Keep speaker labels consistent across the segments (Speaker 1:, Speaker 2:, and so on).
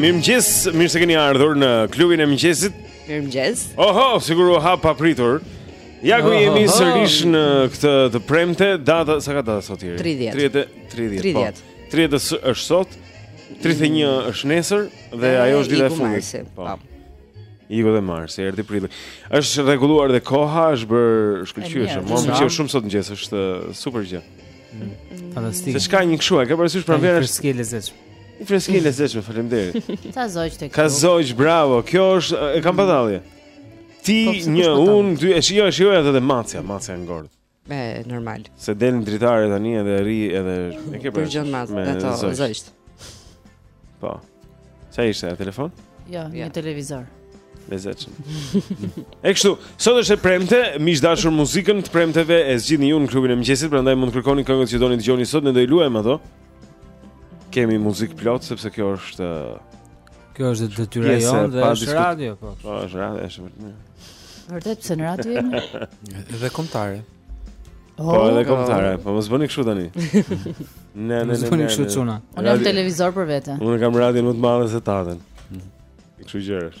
Speaker 1: Mirë mëngjes, mirë se keni ardhur në klubin e mëngjesit
Speaker 2: Mirë mëngjes
Speaker 1: Oho, sikur u hap papritur Ja ku jemi sërish në këtë të premte Data, sa ka data sot jeri?
Speaker 2: 30
Speaker 1: 30, 30,
Speaker 2: 30.
Speaker 1: Po. 30 është sot, 31 është nesër dhe ajo është dita e fundit. Po.
Speaker 2: po.
Speaker 1: Iku dhe marsi, erdhi prilli. Është rregulluar dhe koha, është bërë shkëlqyeshëm. Mua më pëlqeu shumë sot mëngjes, është uh, super gjë. Mm, mm.
Speaker 3: Fantastik.
Speaker 1: Se çka një kështu, e ke parasysh pranverën? Është
Speaker 3: skele zeç.
Speaker 1: Një freski e lezetshme, faleminderit.
Speaker 4: Sa zogj tek.
Speaker 1: Ka zogj, bravo. Kjo është e kam padallje. Ti
Speaker 2: po,
Speaker 1: një, unë, dy, e shijoj, shijoj atë dhe macja, macja ngordh.
Speaker 2: E normal.
Speaker 1: Se del në dritare tani edhe rri edhe e ke
Speaker 2: përgjon
Speaker 1: macja
Speaker 2: ato zogjtë.
Speaker 1: Po. Sa ishte në telefon?
Speaker 4: Jo, një televizor.
Speaker 1: Lezetshëm. e kështu, sot është e premte, miq të dashur muzikën të premteve e zgjidhni ju në klubin e mëngjesit, prandaj mund të kërkoni këngët që doni të dëgjoni sot, ne do i luajmë ato. Kemi muzikë plot sepse kjo është
Speaker 3: kjo është detyra jonë dhe është radio po.
Speaker 1: Po është radio është vërtet.
Speaker 4: Vërtet se në radio jemi?
Speaker 5: Dhe kombëtare.
Speaker 1: Po, oh, edhe kombëtare, po mos bëni kështu tani. Ne ne ne.
Speaker 3: Mos
Speaker 1: bëni
Speaker 3: kështu çuna.
Speaker 4: Unë kam televizor për vete.
Speaker 1: Unë kam radio më të madhe se tatën. Mhm.
Speaker 2: Kështu
Speaker 3: gjërash.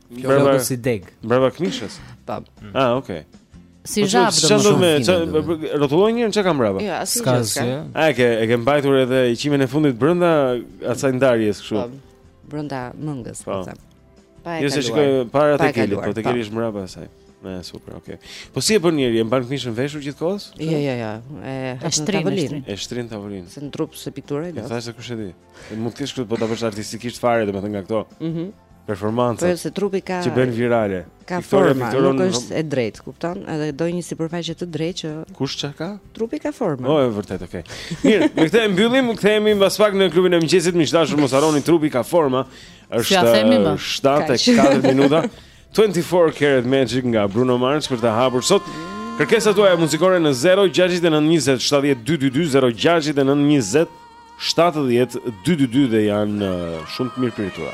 Speaker 3: Mbrapa si degë.
Speaker 1: Mbrapa këmishës.
Speaker 2: Po.
Speaker 1: Ah, okay.
Speaker 4: Si
Speaker 1: po
Speaker 4: ja
Speaker 1: pra do të
Speaker 5: shohim. Çfarë
Speaker 1: rrotulloj një çikë nga mbrapa?
Speaker 2: Jo, asnjë gjë s'ka.
Speaker 1: A e ke e ke mbajtur edhe qimen e fundit brenda asaj ndarjes kështu.
Speaker 2: Po. Brenda mëngës,
Speaker 1: po,
Speaker 2: po them. Pa e kaluar.
Speaker 1: Jo se shikoj para të kelit, po të kelish mbrapa asaj. Ne super, okay. Po si e bën njëri, e mban këmishën veshur gjithkohës?
Speaker 2: Jo, jo, jo. E
Speaker 4: shtrin
Speaker 2: tavolinë.
Speaker 1: E shtrin tavolinë.
Speaker 2: Se në trup se
Speaker 1: pikturë
Speaker 2: lë.
Speaker 1: Thashë se kush e di. Mund të qe këtu po ta bësh artistikisht fare, domethënë nga këto.
Speaker 2: Mhm. Mm performanca. Po
Speaker 1: jo,
Speaker 2: se trupi ka
Speaker 1: që bën virale.
Speaker 2: Ka
Speaker 1: Victoria,
Speaker 2: forma,
Speaker 1: Victoria,
Speaker 2: nuk është e drejtë, kupton? Edhe do një sipërfaqe të drejtë që
Speaker 1: Kush çka ka?
Speaker 2: Trupi ka forma.
Speaker 1: Po, është vërtet, okay. Mirë, me këtë e mbyllim, kthehemi mbas pak në klubin e mëngjesit, miq të dashur, mos harroni trupi ka forma. Është 7:04 minuta. 24 Karat Magic nga Bruno Mars për të hapur sot kërkesat tuaja muzikore në 0692070222 0692070222 dhe janë uh, shumë të
Speaker 6: mirëpritura.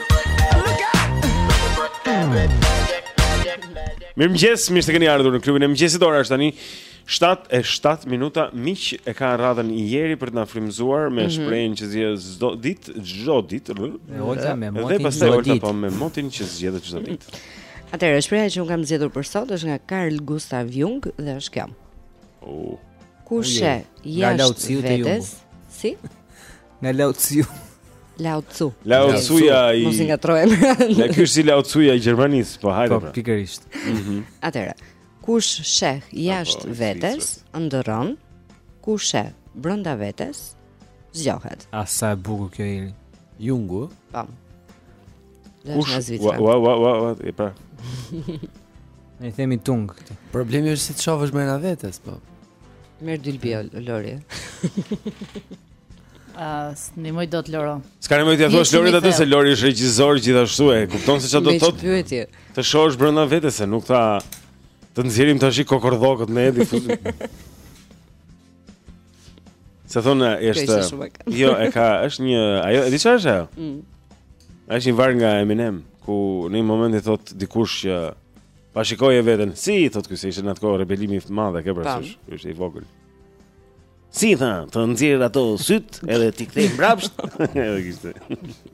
Speaker 1: Mirëmëngjes, mirë se kini ardhur në klubin e mëngjesit ora është tani 7 e 7 minuta miq e ka radhën Jeri për të na frymzuar me mm -hmm. shprehjen që zgjedh çdo ditë, çdo ditë. Dhe pastaj Olta po me motin që zgjedh çdo ditë.
Speaker 2: Atëherë shprehja që un kam zgjedhur për sot është nga Carl Gustav Jung dhe është kjo.
Speaker 1: Oh.
Speaker 3: Kush sheh
Speaker 2: jashtë vetes, si?
Speaker 3: Nga Lao Tzu.
Speaker 2: Lao Tzu.
Speaker 1: Lao Tzu-ja i.
Speaker 2: Mos i ngatrojmë.
Speaker 1: Ne ky është si Lao Tzu-ja i Gjermanisë, po hajde.
Speaker 3: Po
Speaker 1: pra.
Speaker 3: pikërisht.
Speaker 2: Mhm. Atëra. Kush sheh jashtë vetes, ëndërron. Kush sheh brenda vetes, zgjohet.
Speaker 3: A sa e bukur kjo i.
Speaker 5: Jungu.
Speaker 2: Po.
Speaker 1: Kush
Speaker 2: nga Zvicra.
Speaker 1: Ua ua ua ua, e pra.
Speaker 3: Ne themi tung këtë.
Speaker 5: Problemi është si të shohësh brenda vetes, po.
Speaker 2: Merr dylbi, Lori.
Speaker 4: Nuk mund dot Loro.
Speaker 1: S'ka nevojë t'i thuash Lori atë se Lori është regjisor gjithashtu e kupton se çfarë do të thotë. Të shohësh brenda vetes se nuk tha të nxjerrim tash kokordhokët me Edi Fuzi. Sa thonë është Jo, e ka, është një, ajo, e di çfarë është ajo?
Speaker 2: Mm.
Speaker 1: Është një varg nga Eminem, ku në një moment i thot dikush që pa shikoje veten. Si i thot ky se ishte në atë kohë rebelimi i madh, e ke parasysh? Ishte i vogël. Si tha, t'i nxjerr ato syt edhe t'i kthej mbrapsht. Edhe kishte.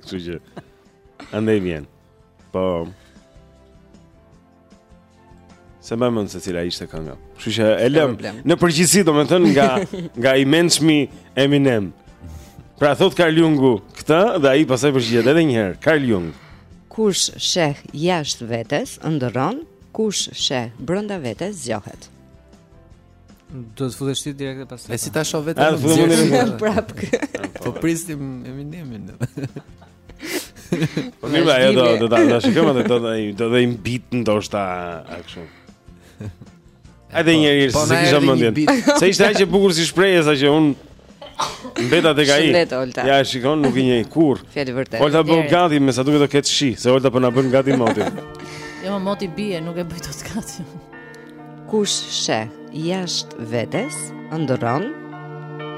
Speaker 1: Kështu që andej vjen. Po. S'e mbaj mend se cila ishte kënga. Kështu që e lëm. Në përgjithësi domethënë nga nga i mençmi Eminem. Pra thot Carl Jungu këtë dhe ai pasaj përgjigjet edhe një herë. Carl Jung.
Speaker 2: Kush sheh jashtë vetes ëndërron, kush sheh brenda vetes zgjohet.
Speaker 3: Do të futesh ti direkt e pastaj.
Speaker 5: E si ta shoh vetë?
Speaker 1: Ai fillon me
Speaker 5: një
Speaker 2: prap.
Speaker 5: Po prisnim Eminemin.
Speaker 1: Po ne vaje do do ta dash këma do të ai do të im bit ndoshta action. A dhe një herë
Speaker 5: po,
Speaker 1: se kisha mendjen. Se ishte aq e bukur si shprehje sa që un mbeta tek ai. Ja e shikon nuk i njeh kurr.
Speaker 2: Fjalë vërtet.
Speaker 1: Olta bën gati me sa duket të ketë shi, se Olta po na bën gati moti.
Speaker 4: Jo, moti bie, nuk e bëj dot gati.
Speaker 2: Kush sheh jashtë vetes, ëndërron,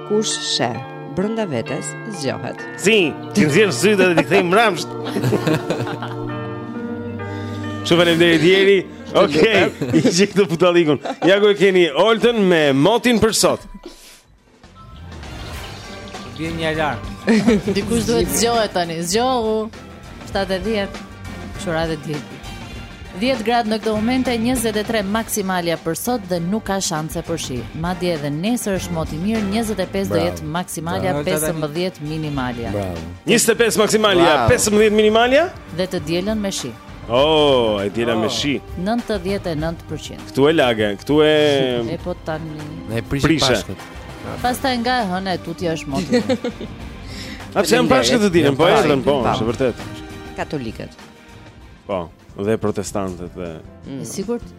Speaker 2: kush sheh brenda vetes, zgjohet.
Speaker 1: Si, t'i nxjerr sytë dhe t'i kthej mbrapsht. Shumë faleminderit Jeri. Okej, okay, gjithë këtë budallallëkun. Ja ku e keni Oltën me motin për sot.
Speaker 3: Bie një alarm.
Speaker 4: Dikush duhet zgjohet tani. Zgjohu. 7:10. Çurat e ditë. 10 gradë në këtë moment e 23 maksimalja për sot dhe nuk ka shanse për shi. Madje edhe nesër është mot i mirë, 25 do jetë maksimalja, 15 minimalja.
Speaker 5: Bravo.
Speaker 1: 25 maksimalja, 15 minimalja
Speaker 4: dhe të dielën me shi.
Speaker 1: Oh, e diela oh. me shi
Speaker 4: 99%
Speaker 1: Këtu e lage, këtu e...
Speaker 4: E po tani
Speaker 5: Na prishe,
Speaker 1: prishe.
Speaker 5: pashkët
Speaker 4: Pastaj nga e hëna e tutje është moti
Speaker 1: A përse janë pashkët të dielën, po
Speaker 5: e
Speaker 1: rëdhen, po, është vërtet
Speaker 2: Katolikët
Speaker 1: Po, dhe protestantët dhe
Speaker 4: mm. Sigurt?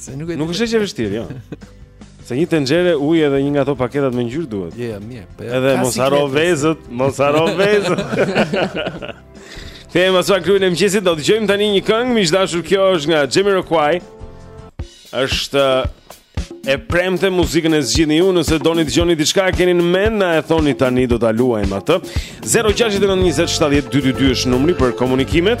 Speaker 1: Se
Speaker 2: nuk
Speaker 1: e
Speaker 5: Nuk
Speaker 1: është e vështirë, jo. Se një tenxhere ujë edhe një nga ato paketat me ngjyrë duhet.
Speaker 5: Je, yeah, mirë. Po
Speaker 1: edhe mos
Speaker 5: harro
Speaker 1: vezët, mos harro vezët. Tema kryesore e mëngjesit, do të dëgjojmë tani një këngë, miq të dashur, kjo është nga Jamiroquai. Është e premte muzikën e zgjidhni ju nëse doni të dëgjoni diçka keni në mend na e thoni tani do ta luajmë atë 0692070222 është numri për komunikimet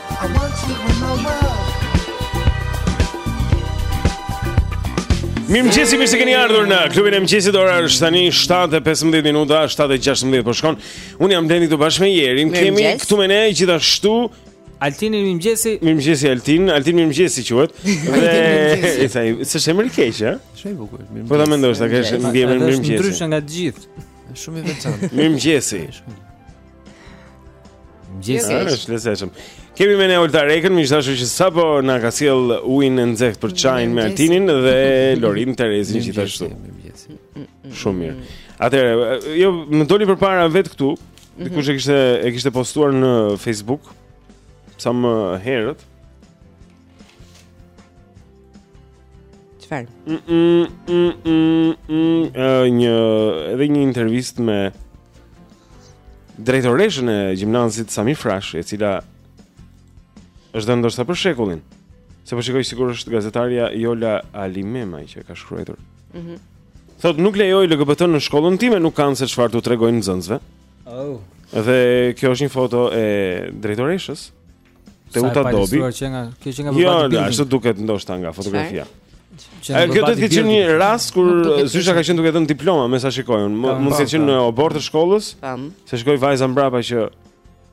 Speaker 4: Mirëmëngjesi,
Speaker 1: mirë se keni ardhur në klubin e mëngjesit Ora është tani 7.15 minuta, 7.16 po shkon Unë jam Blendi së bashku me Jerin Kemi këtu me ne gjithashtu
Speaker 3: Altinin mirëmëngjesi
Speaker 1: Mirëmëngjesi Altin, Altin mirëmëngjesi quhet Dhe... Sa i... S'është emër i keq, ha?
Speaker 5: Shumë i bukur, mirëmëngjesi
Speaker 1: Po ta mendosh, ta kesh mbiemrin
Speaker 3: mirëmëngjesi Është ndryshe nga të gjithë
Speaker 5: Shumë i veçantë
Speaker 1: Mirëmëngjesi
Speaker 3: Mëngjes.
Speaker 1: Është është lezetshëm. Kemi me ne Olta Rekën, gjithashtu që sapo na ka sjellë ujin e nxehtë për çajin me Altinin dhe Lorin Terezin gjithashtu. Shumë mirë. Atëherë, jo më doli përpara vetë këtu, mhm. dikush e kishte e kishte postuar në Facebook sa më herët.
Speaker 2: Çfarë?
Speaker 1: Mm, mm, mm, mm, mm, uh, një edhe një intervistë me drejtoreshën e gjimnazit Sami Frashëri, e cila është dhënë ndoshta për Shekullin. Se po shikoj sikur është gazetarja Jola Alimema që e ka shkruar.
Speaker 2: Mhm.
Speaker 1: Mm Thotë nuk lejoj LGBT në shkollën time, nuk kanë se çfarë t'u tregojnë nxënësve.
Speaker 3: Oh.
Speaker 1: Dhe kjo është një foto e drejtoreshës. Teuta Dobi.
Speaker 3: Sa që nga kjo që nga
Speaker 1: jo,
Speaker 3: bërë.
Speaker 1: Jo, ashtu duket ndoshta nga fotografia.
Speaker 3: Ai
Speaker 1: kjo do të jetë një rast kur zysha ka qenë duke dhënë diploma, me sa shikoj unë. Mund të ketë qenë në oborr të shkollës. Se shikoj vajza mbrapa që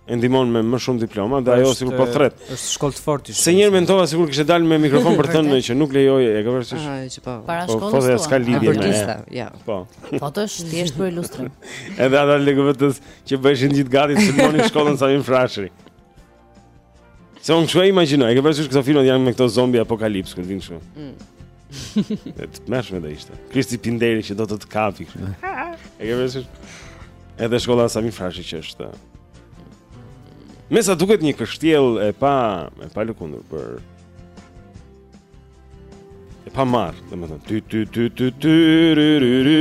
Speaker 1: e ndihmon me më shumë diploma dhe ajo sikur po thërret.
Speaker 3: Është shkollë të fortë.
Speaker 1: Se njëherë mendova sikur kishte dalë me mikrofon për të thënë që nuk lejoj e ka vërtetë.
Speaker 2: Ah, që po.
Speaker 4: Para
Speaker 1: po,
Speaker 4: shkollës.
Speaker 1: Po,
Speaker 4: po
Speaker 1: s'ka lidhje me.
Speaker 2: Artista, ja.
Speaker 1: Po.
Speaker 4: Po të është thjesht për ilustrim.
Speaker 1: Edhe ata LGBT-të që bëheshin gjithë gati të filmonin shkollën Sami Frashëri. Se unë kështu e imaginoj, e ke parasysh këto filmat janë me këta zombi apokalips kur vin kështu. Mm. E tmerrshme do ishte. Kristi Pinderi që do të të kapi kështu. E ke parasysh? Edhe shkolla Sami Frashëri që është. Me sa duket një kështjellë e pa e palëkundur për E pamarrë, domethënë, ty, ty, ty, ty, ty, ry, ry, ry,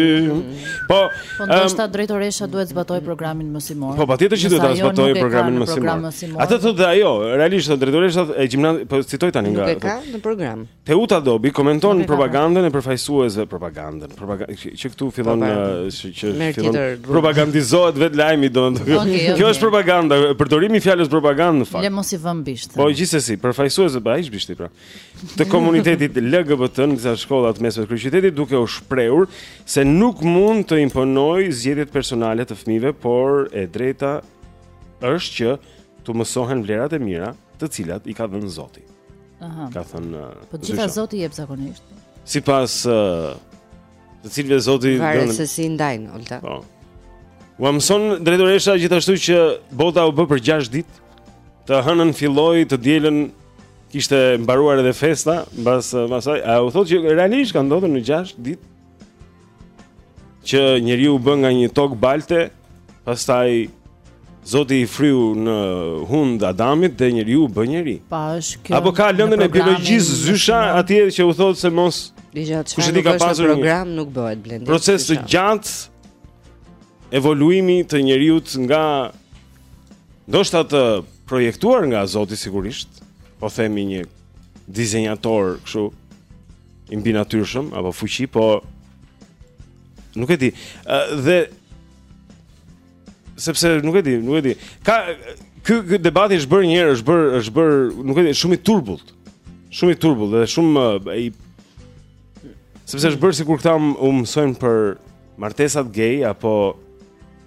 Speaker 1: po...
Speaker 4: Po ndoshta drejtoresha duhet zbatojë programin mësimor.
Speaker 1: Po, patjetër që duhet ta
Speaker 4: zbatojë
Speaker 1: programin mësimor. Atë thotë dhe ajo, realisht drejtoresha e gjimnaz, po citoj tani nga...
Speaker 2: Nuk e ka në program.
Speaker 1: Teuta Dobi komenton propagandën e përfaqësuesve propagandën. propaganda që këtu fillon që që fillon propagandizohet vetë lajmi domethënë
Speaker 4: okay,
Speaker 1: okay.
Speaker 4: kjo
Speaker 1: është propaganda përdorimi i fjalës propagandë në fakt le
Speaker 4: mos i vëmë bisht
Speaker 1: po gjithsesi përfaqësuesve pra ish bishti pra të komunitetit LGBT në disa shkolla të mesme të kryeqytetit duke u shprehur se nuk mund të imponojë zgjedhjet personale të fëmijëve por e drejta është që t'u mësohen vlerat e mira të cilat i ka dhënë Zoti
Speaker 4: Aha.
Speaker 1: Ka thënë uh,
Speaker 4: Po të gjitha Zoti jep zakonisht.
Speaker 1: Sipas ë uh, të cilëve Zoti
Speaker 2: don.
Speaker 1: Varet
Speaker 2: se si i ndajnë Olta.
Speaker 1: Po. Ua mëson drejtoresha gjithashtu që bota u bë për 6 ditë. Të hënën filloi të dielën kishte mbaruar edhe festa, mbas asaj, a u thotë që realisht ka ndodhur në 6 ditë? që njeriu u bë nga një top balte, pastaj Zoti i fryu në hundë Adamit dhe njeriu u bë njeri.
Speaker 4: Po as kjo.
Speaker 1: Apo ka lëndën e biologjisë zysha atje që u thotë se mos kush e di ka pasur
Speaker 2: program nuk bëhet Blendi.
Speaker 1: Proces të gjatë evoluimi të njeriut nga ndoshta të projektuar nga Zoti sigurisht, po themi një dizenjator kështu i mbinatyrshëm apo fuqi, po nuk e di. Dhe sepse nuk e di, nuk e di. Ka ky ky debati është bërë një herë, është bërë është bërë, nuk e di, shumë i turbullt. Shumë i turbullt dhe shumë i sepse është bërë sikur këta u mësojnë për martesat gay apo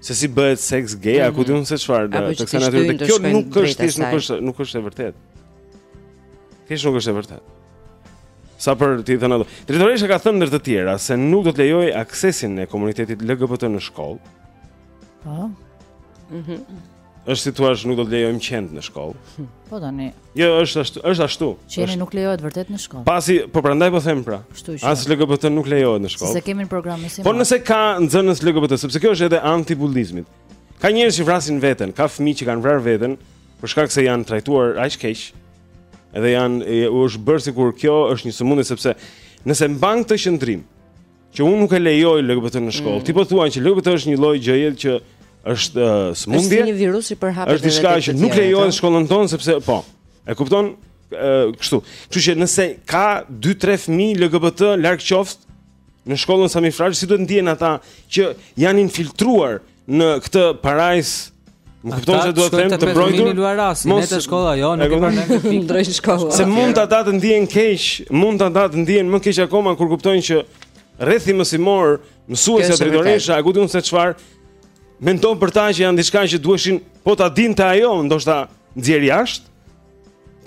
Speaker 1: se si bëhet seks gay, mm -hmm. a ku mhm. di unë se çfarë, të kësaj natyre kjo nuk është thjesht nuk është nuk është e vërtetë. Thjesht nuk është e vërtetë. Sa për t'i thënë ato. Drejtoresha ka thënë ndër të tjera se nuk do të lejojë aksesin e komunitetit LGBT në shkollë.
Speaker 4: Po. Mhm.
Speaker 1: Mm është si të thuash nuk do të lejojmë qentë në shkollë.
Speaker 4: Po tani.
Speaker 1: Jo, është ashtu, është ashtu.
Speaker 4: Qeni nuk lejohet vërtet në shkollë.
Speaker 1: Pasi, po prandaj po them pra. As LGBT nuk lejohet në shkollë.
Speaker 4: S'e kemi në program mësim.
Speaker 1: Po nëse ka nxënës LGBT, sepse kjo është edhe antibullizmi. Ka njerëz që vrasin veten, ka fëmijë që kanë vrarë veten për shkak se janë trajtuar aq keq Edhe janë u është bërë sikur kjo është një sëmundje sepse nëse mban këtë qëndrim që unë nuk e lejoj LGBT në shkollë, mm. ti po thua që LGBT është një lloj gjëje që është uh, sëmundje.
Speaker 2: Është një virus i përhapur edhe te.
Speaker 1: Është diçka që nuk lejohet në shkollën tonë sepse po. E kupton? kështu. Kështu që nëse ka 2-3 fëmijë LGBT larg qoftë në shkollën Sami Frashëri, si duhet ndihen ata që janë infiltruar në këtë parajsë Më kupton se duhet të them të
Speaker 3: mbrojtur.
Speaker 1: Mos
Speaker 3: në shkolla, jo, nuk e kanë këtë pikë
Speaker 2: drejt shkollës.
Speaker 1: Se mundet ata të ndihen keq, mundet ata të ndihen më keq akoma kur kuptojnë që rrethi mësimor, mësuesja drejtoresha, e ku di unë se çfarë mendon për ta që janë diçka që duheshin po ta dinte ajo, ndoshta nxjerr jashtë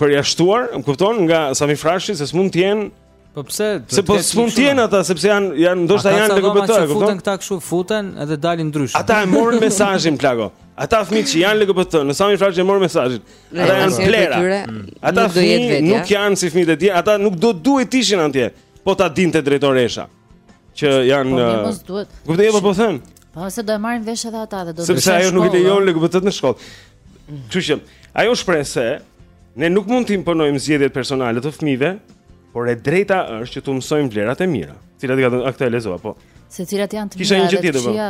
Speaker 1: përjashtuar, më kupton nga Sami Frashëri se s'mund të jenë
Speaker 3: Po pse?
Speaker 1: Se po s'mund të jenë ata, sepse janë janë ndoshta janë
Speaker 3: në
Speaker 1: LGBT, e kupton?
Speaker 3: Futen këta kështu, futen edhe dalin ndryshe.
Speaker 1: Ata e morën mesazhin plako. Ata fëmijë që janë LGBT, në Sami Frashëri e morën mesazhin. Ata janë plehra.
Speaker 2: Mm.
Speaker 1: Ata fëmijë nuk janë si fëmijët e tjerë, ata nuk do duhet të ishin atje. Po ta dinte drejtoresha që janë
Speaker 4: Po
Speaker 1: uh,
Speaker 4: mos duhet.
Speaker 1: Kupton ça po them?
Speaker 4: Po se do e marrin vesh edhe ata dhe do
Speaker 1: të
Speaker 4: Sepse
Speaker 1: ajo nuk i lejon LGBT në shkollë. Kështu që ajo shprehet se ne nuk mund të imponojmë zgjedhjet personale të fëmijëve, por e drejta është që të mësojmë vlerat e mira. Cilat i ka thënë këtë lezova po.
Speaker 4: Se cilat janë të mira dhe të këqija.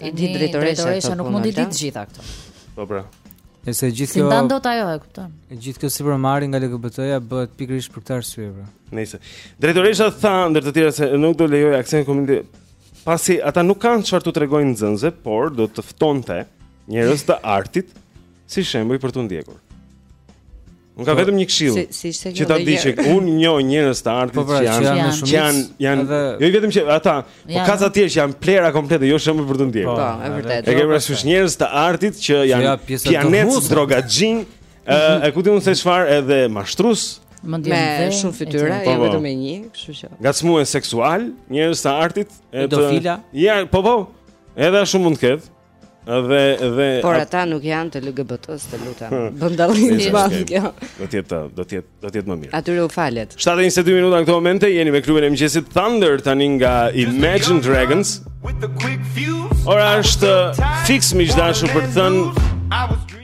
Speaker 2: E di drejtoresha
Speaker 4: nuk mund të di të gjitha këto.
Speaker 1: Po pra.
Speaker 3: Nëse gjithë kjo S'i
Speaker 4: ndan dot ajo e kupton.
Speaker 3: E gjithë kjo sipërmarrje nga LGBT-ja bëhet pikërisht për këtë arsye pra.
Speaker 1: Nëse drejtoresha tha ndër të tjera se nuk do lejojë akses komunitetit pasi ata nuk kanë çfarë të tregojnë nxënësve, por do të ftonte Njerëz të artit si shembuj për t'u ndjekur. Unë ka po, vetëm një këshill.
Speaker 2: Si, si ishte kjo?
Speaker 1: Që ta di që unë njoh njerëz të artit
Speaker 3: po, pra,
Speaker 1: që janë
Speaker 3: që
Speaker 4: janë
Speaker 1: që janë, janë
Speaker 3: dhe...
Speaker 1: jo vetëm që ata, po ka të tjerë që janë plehra komplete, jo shumë për të ndjekur.
Speaker 2: Po, e vërtetë.
Speaker 1: E kemi rësuar njerëz të artit që janë
Speaker 3: pijanecë
Speaker 1: drogaxhinj, ë e ku di unë se çfarë edhe
Speaker 4: mashtrues
Speaker 2: me shumë fytyra, jo vetëm me një, kështu që.
Speaker 1: Ngacmues seksualë, njerëz të artit, e të. Ja, po po. Edhe ashtu mund të ketë. Dhe dhe
Speaker 2: Por ata nuk janë të LGBT-së, të lutem. Bën dallim i madh kjo.
Speaker 1: Do të jetë, do të jetë, do të jetë më mirë.
Speaker 2: Atyre u falet.
Speaker 1: 7:22 minuta në këto momente jeni me klubin e mëngjesit Thunder tani nga Imagine Dragons. Ora është fiks miq të dashur për të thënë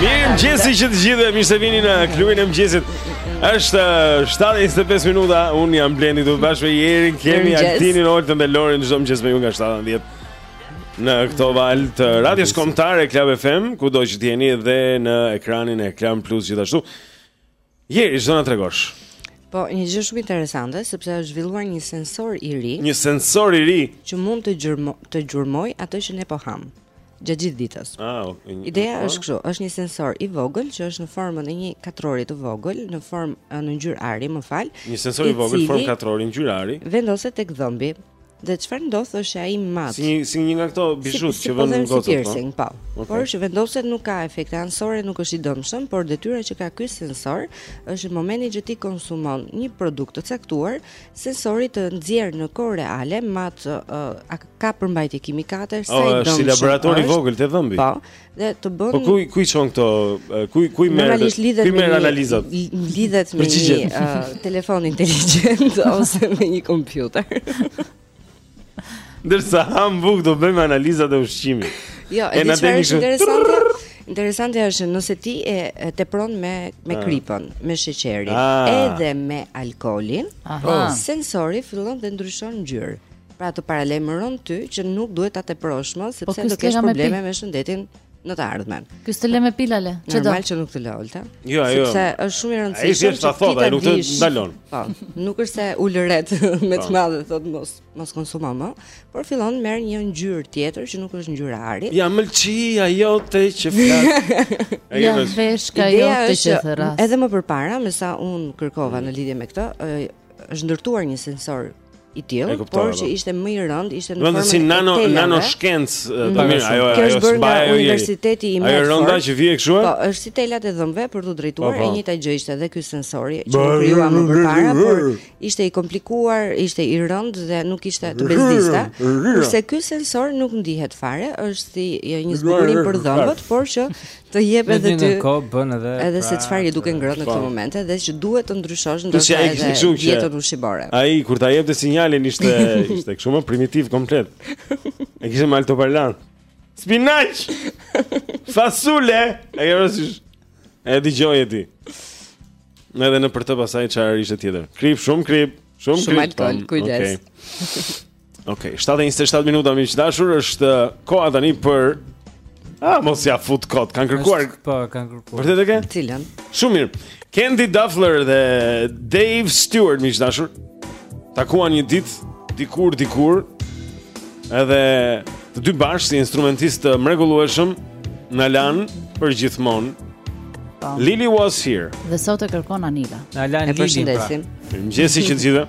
Speaker 1: Mirëmëngjesi që të gjithëve mirë se vini në klubin e mëngjesit është 7.25 minuta, unë jam Blendi këtu bashkë me Erin Kemi Altinin Oltën dhe Lorin çdo mëngjes me ju nga 7.10 Në këto valë të radios kombëtare Club FM Kudo që të jeni dhe në ekranin e Klan Plus gjithashtu Jeri, ç'do na tregosh.
Speaker 2: Po, një gjë shumë interesante sepse është zhvilluar një sensor i ri.
Speaker 1: Një sensor i ri
Speaker 2: që mund të gjurmo, të gjurmojë atë që ne po hamë gjatë gjithë ditës.
Speaker 1: Ah, okay.
Speaker 2: Ideja
Speaker 1: okay.
Speaker 2: është kështu, është një sensor i vogël që është në formën e një katrori të vogël, në formë në ngjyrë ari, më fal.
Speaker 1: Një sensor i, i
Speaker 2: vogël
Speaker 1: formë katrori ngjyrë ari.
Speaker 2: Vendoset tek dhëmbi. Dhe çfarë ndodh është ai mat.
Speaker 1: Si si një nga këto bizhutë
Speaker 2: si,
Speaker 1: që
Speaker 2: po
Speaker 1: vënë gocat.
Speaker 2: Si
Speaker 1: po?
Speaker 2: piercing, po.
Speaker 1: Okay.
Speaker 2: Por që vendoset nuk ka efekte anësore, nuk është i dëmshëm, por detyra që ka ky sensor është në momentin që ti konsumon një produkt të caktuar, sensori të nxjerr në kohë reale mat uh, a ka përmbajtje kimikate, sa
Speaker 1: oh,
Speaker 2: i dëmshëm.
Speaker 1: Është si laborator i vogël te dhëmbi.
Speaker 2: Po. dhe të bën
Speaker 1: Po ku ku i çon këto ku ku i merr ku
Speaker 2: i
Speaker 1: merr analizat
Speaker 2: lidhet me një uh, telefon inteligjent ose me një kompjuter
Speaker 1: Ndërsa hamë bukë do bëjmë analizat e ushqimit.
Speaker 2: Jo,
Speaker 1: e
Speaker 2: di çfarë është interesante. Interesante është që nëse ti e, e tepron me me
Speaker 1: ah.
Speaker 2: kripën, me sheqerin,
Speaker 1: ah.
Speaker 2: edhe me alkoolin,
Speaker 4: po
Speaker 2: sensori fillon dhe ndryshon ngjyrë. Pra të paralajmëron ty që nuk duhet ta teprosh më po
Speaker 4: sepse
Speaker 2: do
Speaker 4: të
Speaker 2: kesh probleme me shëndetin në të ardhmen.
Speaker 4: Ky s'të lë me pi, lale. Çdo.
Speaker 2: Normal që nuk të lë Olta.
Speaker 1: Jo, jo.
Speaker 2: Sepse është shumë i rëndësishëm.
Speaker 1: Ai thjesht ta thotë, ai nuk të ndalon.
Speaker 2: Po. Nuk është se ulëret me të
Speaker 1: po.
Speaker 2: madhe thotë mos mos konsumo më, por fillon të merr një ngjyrë tjetër që nuk është ngjyra ari.
Speaker 1: Jam mëlçia jote që flas. Jam
Speaker 4: veshka jote që thërras.
Speaker 2: Edhe më përpara, me sa unë kërkova në lidhje me këtë, është ndërtuar një sensor i tillë, por që po. ishte më i rëndë, ishte në formë
Speaker 1: si nano nano shkencë,
Speaker 2: do
Speaker 1: mm. mirë, ajo ajo
Speaker 2: është bërë nga Universiteti i Medford.
Speaker 1: Ajo rënda që vije kështu?
Speaker 2: Po, është si telat e dhëmbëve për t'u drejtuar,
Speaker 1: po, po.
Speaker 2: e njëjta gjë ishte edhe ky sensori që u krijua më parë, por ishte i komplikuar, ishte i rëndë dhe nuk ishte të bezdiste. Kurse ky sensor nuk ndihet fare, është si një zbukurim për dhëmbët, por që të jep edhe ty.
Speaker 3: Në kohë bën edhe
Speaker 2: edhe se
Speaker 3: pra,
Speaker 2: çfarë je duke ngrënë në këtë po. moment edhe që duhet të ndryshosh ndoshta edhe dietën ushqimore.
Speaker 1: Ai kur ta jepte sinjalin ishte ishte kështu më primitiv komplet. E kishte me altoparlant. Spinaq. Fasule. E ke parasysh, e dëgjoje ti. Në edhe në për të pastaj çfarë ishte tjetër. Kripë shumë kripë, shumë kripë.
Speaker 2: Shumë
Speaker 1: alkool,
Speaker 2: kujdes.
Speaker 1: Ok, 7:27 minuta miq të dashur, është uh, koha tani për Ah, mos ia fut kot, kanë kërkuar.
Speaker 3: Po, kanë kërkuar.
Speaker 1: Vërtet e ke?
Speaker 2: Cilën?
Speaker 1: Shumë mirë. Candy Dulfer dhe Dave Stewart miq të dashur. Takuan një ditë dikur dikur. Edhe të dy bashkë si instrumentistë të mrekullueshëm na lanë përgjithmonë.
Speaker 4: Po.
Speaker 1: Lily was here.
Speaker 4: Dhe sot e kërkon Anila.
Speaker 3: Na
Speaker 2: lanë
Speaker 3: Lily. Pra.
Speaker 2: Përshëndesim.
Speaker 7: Mirëmëngjes të gjithëve.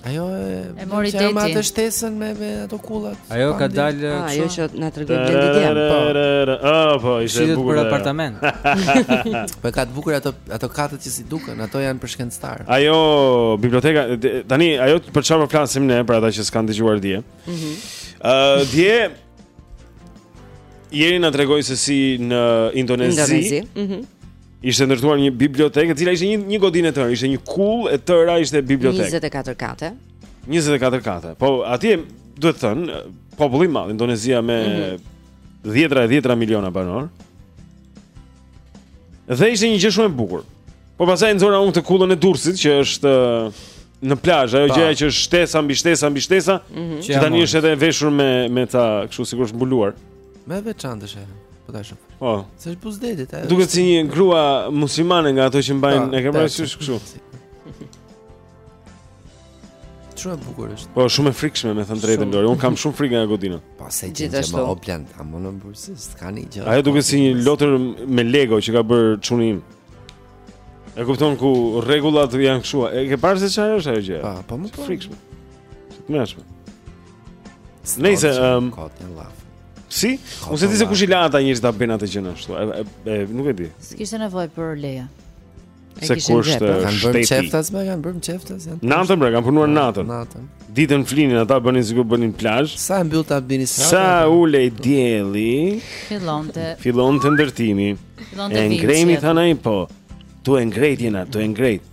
Speaker 5: Ajo e
Speaker 4: mori deti.
Speaker 5: Çfarë atë shtesën me me ato kullat?
Speaker 3: Ajo ka dalë
Speaker 7: kështu. Ajo që na tregoi Blendi dje. Po.
Speaker 1: Ah, po, ishte e bukur.
Speaker 3: Për apartament.
Speaker 5: Po ka të bukura ato ato katët që si duken, ato janë për shkencëtar.
Speaker 1: Ajo biblioteka tani ajo për çfarë po flasim ne për ata që s'kan dëgjuar dje.
Speaker 7: Mhm.
Speaker 1: Ë dje Jeri na tregoi se si në Indonezi.
Speaker 7: Indonezi. Mhm.
Speaker 1: Ishte ndërtuar një bibliotekë, e cila ishte një një godinë e tërë, ishte një kullë e tëra ishte bibliotekë.
Speaker 7: 24 kate.
Speaker 1: 24 kate. Po atje duhet thënë populli i madh Indonezia me mm -hmm. dhjetra e dhjetra miliona banorë. Dhe ishte një gjë shumë e bukur. Po pastaj e nxora unë këtë kullën e Durrësit që është në plazh, ajo gjëja që është shtesa mbi shtesa mbi shtesa, mm -hmm. që tani është edhe veshur me me ca, kështu sikur është mbuluar.
Speaker 5: Më e veçantë është. Po tash.
Speaker 1: Po.
Speaker 5: Se është buzë detit, a?
Speaker 1: Duket si një grua muslimane nga ato që mbajnë,
Speaker 5: po,
Speaker 1: e ke parasysh kështu.
Speaker 5: Shumë e bukur është.
Speaker 1: Po shumë e frikshme, me thënë drejtën Lori. Un kam shumë frikë nga godina.
Speaker 5: Po se
Speaker 7: gjithashtu.
Speaker 5: Po plan, a mund të bursi, s'kani gjë.
Speaker 1: Ajo duket si një lodër me Lego që ka bër çuni im. E kupton ku rregullat janë kështu. E ke parë se çfarë është ajo gjë?
Speaker 5: Po, po
Speaker 1: e frikshme.
Speaker 5: Shumë. Nëse um,
Speaker 1: Si? Unë s'e di se kush i la ata njerëz ta bëjnë atë gjë ashtu. E, e, e nuk e di.
Speaker 4: S'kishte nevojë për leje.
Speaker 1: Se kush të
Speaker 5: kanë bërë çeftas, më kanë bërë çeftas.
Speaker 1: Natën pra kanë punuar natën.
Speaker 5: Natën.
Speaker 1: Ditën flinin ata bënin sikur bënin plazh.
Speaker 5: Sa e mbyll ta bëni
Speaker 1: sa? Sa ulej dielli?
Speaker 4: Fillonte.
Speaker 1: Fillonte ndërtimi.
Speaker 4: Fillonte.
Speaker 1: E ngremi thanë ai po. Tu e ngrejt jena, tu e ngrejt.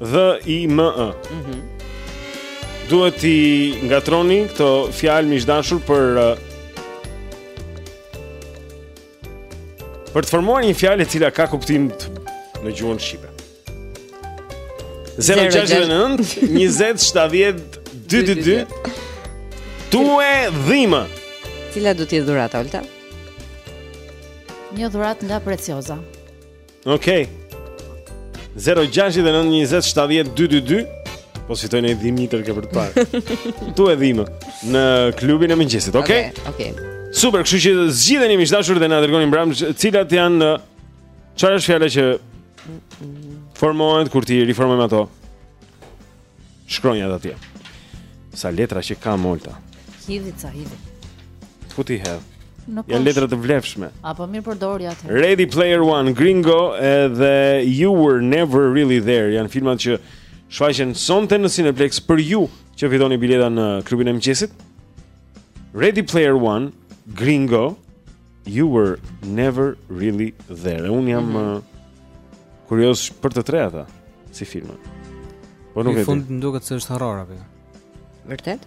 Speaker 1: Dhe i më ë mhm. Duhet t'i ngatërroni Këto fjalë miq të dashur për Për të formuar një fjalë e cila ka kuptim në gjuhën shqipe. 069 20 70 222 Tu e dhimë
Speaker 7: Cila do t'jetë dhurata, Olta?
Speaker 4: Një dhuratë nga Preciosa
Speaker 1: Okej. Okay. 0-6-9-20-7-10-2-2-2 Po s'fitoi e dhimi të rëke për të parë Tu e dhimi Në klubin e mëngjesit, oke? Okay?
Speaker 2: Oke, okay, okay.
Speaker 1: Super, kështu që zgjidheni miq të dashur dhe na tregoni bramë Cilat janë çfarë është fjala që Formohet kur t'i riformojmë ato Shkronjat atje. Sa letra që kam Olta.
Speaker 4: Hidhi ca hidhi.
Speaker 1: Ku t'i hedh?
Speaker 4: Në kosh.
Speaker 1: Janë letra të vlefshme.
Speaker 4: A po mirë përdorja atë.
Speaker 1: Ready Player One, Gringo edhe You Were Never Really There janë filmat që shfaqen sonte në Cineplexx për ju që fitoni bileta në klubin e mëngjesit. Ready Player One, Gringo You were never really here. Unë jam mm -hmm. kurioz për të tre ata si filma. Po nuk e di.
Speaker 3: Në fund më duket se është horror apo jo.
Speaker 2: Vërtet?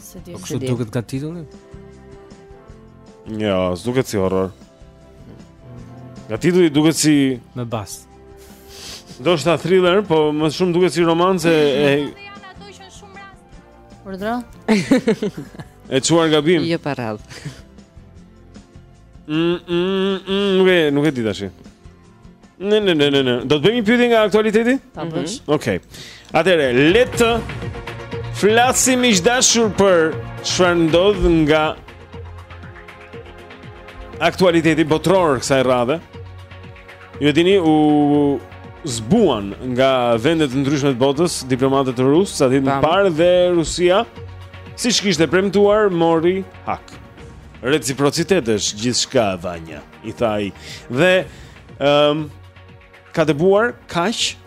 Speaker 4: S'e di.
Speaker 3: Po kështu duket nga titulli?
Speaker 1: Jo, duket si horror. Nga titulli duket si
Speaker 3: mbase.
Speaker 1: Ndoshta thriller, po më shumë duket si romance e
Speaker 4: Urdhro.
Speaker 1: E çuar gabim.
Speaker 2: Jo pa radh.
Speaker 1: Mm, mm, mm, nuk e nuk e di tash. Ne ne ne ne. Do të bëjmë një pyetje nga aktualiteti?
Speaker 4: Ta mhm. bësh.
Speaker 1: Okej. Atëre, le të flasim miq të dashur për çfarë ndodh nga aktualiteti botëror kësaj radhe. Ju e dini u zbuan nga vende të ndryshme të botës diplomatët rusë ca ditë
Speaker 2: më
Speaker 1: parë dhe Rusia siç kishte premtuar mori hak. Reciprocitet është gjithçka vanja, i tha ai. Dhe ëm um, ka dëbuar kaq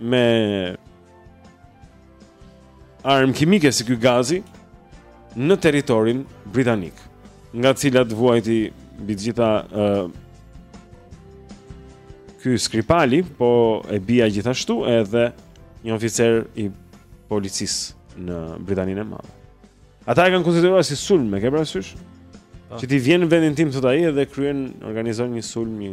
Speaker 1: me armë kimike si ky gazi në territorin britanik, nga të cilat vuajti mbi të gjitha ë uh, ky Skripali, po e bija gjithashtu edhe një oficer i policisë në Britaninë e Madhe. Ata e kanë konsideruar si sulm, e ke parasysh?
Speaker 3: Ah.
Speaker 1: Që ti vjen në vendin tim thotë ai dhe kryen organizon një sulm një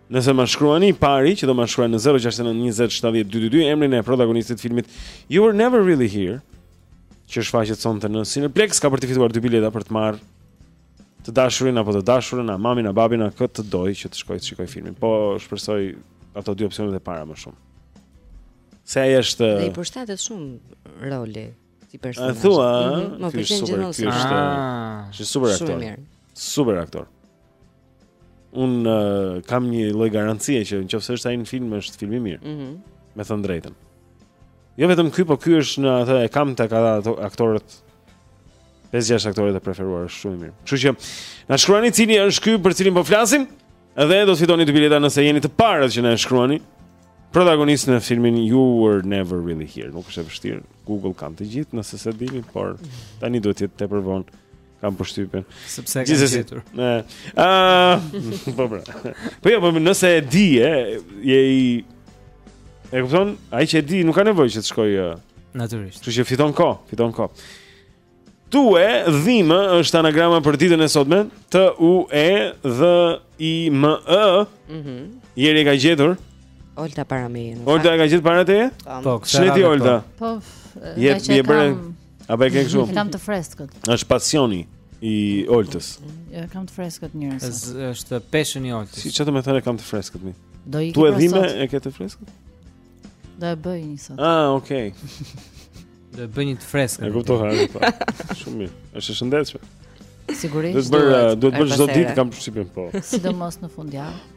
Speaker 2: Nëse
Speaker 1: ma shkruani i pari që do ma shkruajë në 069 20 70 222 emrin e protagonistit të filmit You Were Never Really Here, që shfaqet sonte në Cineplex, ka për të fituar dy bileta për të marrë të dashurin apo të dashurën, a mamin a babin a kë të dojë që të shkojë të shikojë filmin. Po shpresoj ato dy opsionet e para më shumë. Se ai është
Speaker 2: Dhe i përshtatet shumë roli si personazh.
Speaker 1: A thua?
Speaker 2: Mm
Speaker 1: -hmm.
Speaker 2: Më pëlqen gjithmonë.
Speaker 1: Është super aktor. Super aktor. un uh, kam një lloj garancie që nëse është ai në film është film i mirë.
Speaker 2: Mhm.
Speaker 1: Mm me thënë të drejtën. Jo vetëm ky, po ky është në atë e kam tek ata aktorët 5-6 aktorët e preferuar është shumë i mirë. Kështu që na shkruani cili është ky për cilin po flasim dhe do të fitoni dy bileta nëse jeni të parët që na shkruani. Protagonist në filmin You Were Never Really Here. Nuk është e vështirë. Google kanë të gjithë nëse s'e dini, por tani duhet të jetë tepër vonë. Kam përshtypjen.
Speaker 3: Sepse e
Speaker 1: kanë
Speaker 3: gjetur.
Speaker 1: Ëh, po bra. Po jo, po nëse e di, e, je i E kupton? Ai që e di nuk ka nevojë që të shkojë.
Speaker 3: Uh, Natyrisht.
Speaker 1: Kështu që fiton kohë, fiton kohë. Tuedime është anagrama për ditën e sotme, T U E D I M E.
Speaker 2: Mhm.
Speaker 1: Mm Jeri e ka gjetur?
Speaker 2: Olta para meje.
Speaker 1: Olta e ka gjetur para teje?
Speaker 3: Po,
Speaker 1: shleti Olta.
Speaker 4: Po, ja që kam.
Speaker 1: Apo e ke kështu?
Speaker 4: Kam të freskët.
Speaker 1: Është pasioni i Oltës.
Speaker 4: Ja, kam të freskët njerëz.
Speaker 3: Është është pasioni i Oltës.
Speaker 1: Si çfarë do me thënë kam të freskët mi?
Speaker 4: Do i
Speaker 1: Tu e
Speaker 4: dhime
Speaker 1: e ke të freskët?
Speaker 4: Do e bëj një sot.
Speaker 1: Ah, okay.
Speaker 3: Do e bëj një të freskët.
Speaker 1: E kuptova. Po. Shumë mirë. Është e shëndetshme.
Speaker 4: Sigurisht.
Speaker 1: Duhet bërë,
Speaker 2: duhet bërë
Speaker 1: çdo ditë kam përshtypjen po.
Speaker 4: Sidomos në fundjavë.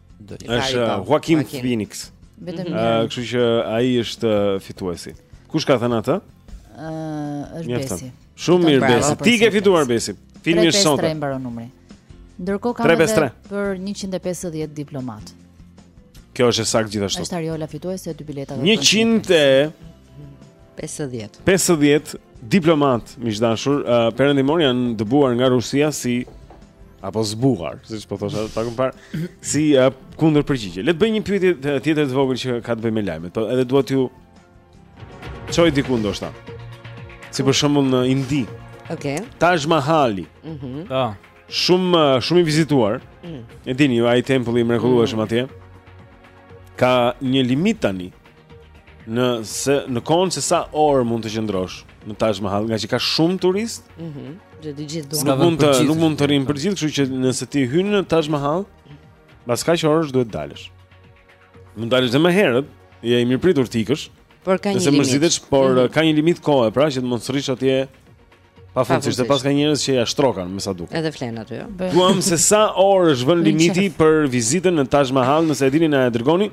Speaker 4: Është
Speaker 1: uh, Joaquin Phoenix.
Speaker 4: Vetëm
Speaker 1: mm
Speaker 4: -hmm.
Speaker 1: kështu që ai është uh, fituesi. Kush ka thënë atë?
Speaker 4: Ëh, uh,
Speaker 1: është
Speaker 4: Besi.
Speaker 1: Shumë mirë Besi. Ti ke fituar
Speaker 4: Besi.
Speaker 1: Filmi është sonte.
Speaker 4: 353 mbaron numri. Ndërkohë kam edhe për 150 diplomatë.
Speaker 1: Kjo është e saktë gjithashtu.
Speaker 4: Është Ariola fituese e dy biletave.
Speaker 1: 100
Speaker 2: 50.
Speaker 1: 50 diplomatë miq të dashur uh, perëndimor janë dëbuar nga Rusia si apo zbuluar, siç po thosha pak më parë, si uh, kundërpërgjigje. Le të bëj një pyetje tjetër të vogël që ka të bëjë me lajmet, po edhe dua t'ju çoj diku ndoshta.
Speaker 7: Si për shembull në Indi.
Speaker 2: Okej. Okay.
Speaker 7: Taj Mahali.
Speaker 2: Mhm.
Speaker 3: Mm po.
Speaker 7: ah shumë eh, shumë i vizituar.
Speaker 2: Mm.
Speaker 7: E dini ju ai tempulli i mrekullueshëm mm. atje. Ka një limit tani në se në kohën se sa orë mund të qëndrosh në Taj Mahal, ngaqë ka shumë turistë.
Speaker 2: Mhm. Mm dhe të gjithë duan.
Speaker 7: Nuk mund të nuk mund të rrinë të gjithë, kështu që nëse ti hyn në Taj Mahal, pas kaq orësh duhet të dalësh. Mund të dalësh edhe më herët, je i mirëpritur të ikësh.
Speaker 2: Por ka një limit.
Speaker 7: Nëse mërzitesh, por
Speaker 2: mm -hmm.
Speaker 7: ka një limit kohe, pra që të mos rrish atje pafundësisht, se paska njerëz që ia shtrokan me sa duket.
Speaker 2: Edhe flenë aty. Jo?
Speaker 7: Duam se sa orë është vënë limiti për vizitën në Taj Mahal, nëse e dini na e dërgoni.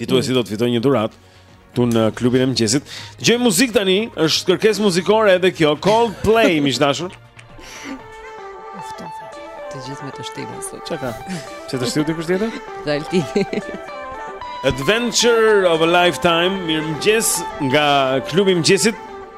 Speaker 7: Fituesi do të fitojë një dhuratë këtu në klubin e mëngjesit. Dëgjojmë muzikë tani, është kërkesë muzikore edhe kjo, Coldplay, miq të dashur.
Speaker 2: Të gjithë me të shtimin sot.
Speaker 7: Çka ka? Çe të shtiu ti kush tjetër?
Speaker 2: Dalti.
Speaker 7: Adventure of a lifetime, mirëmëngjes nga klubi i mëngjesit.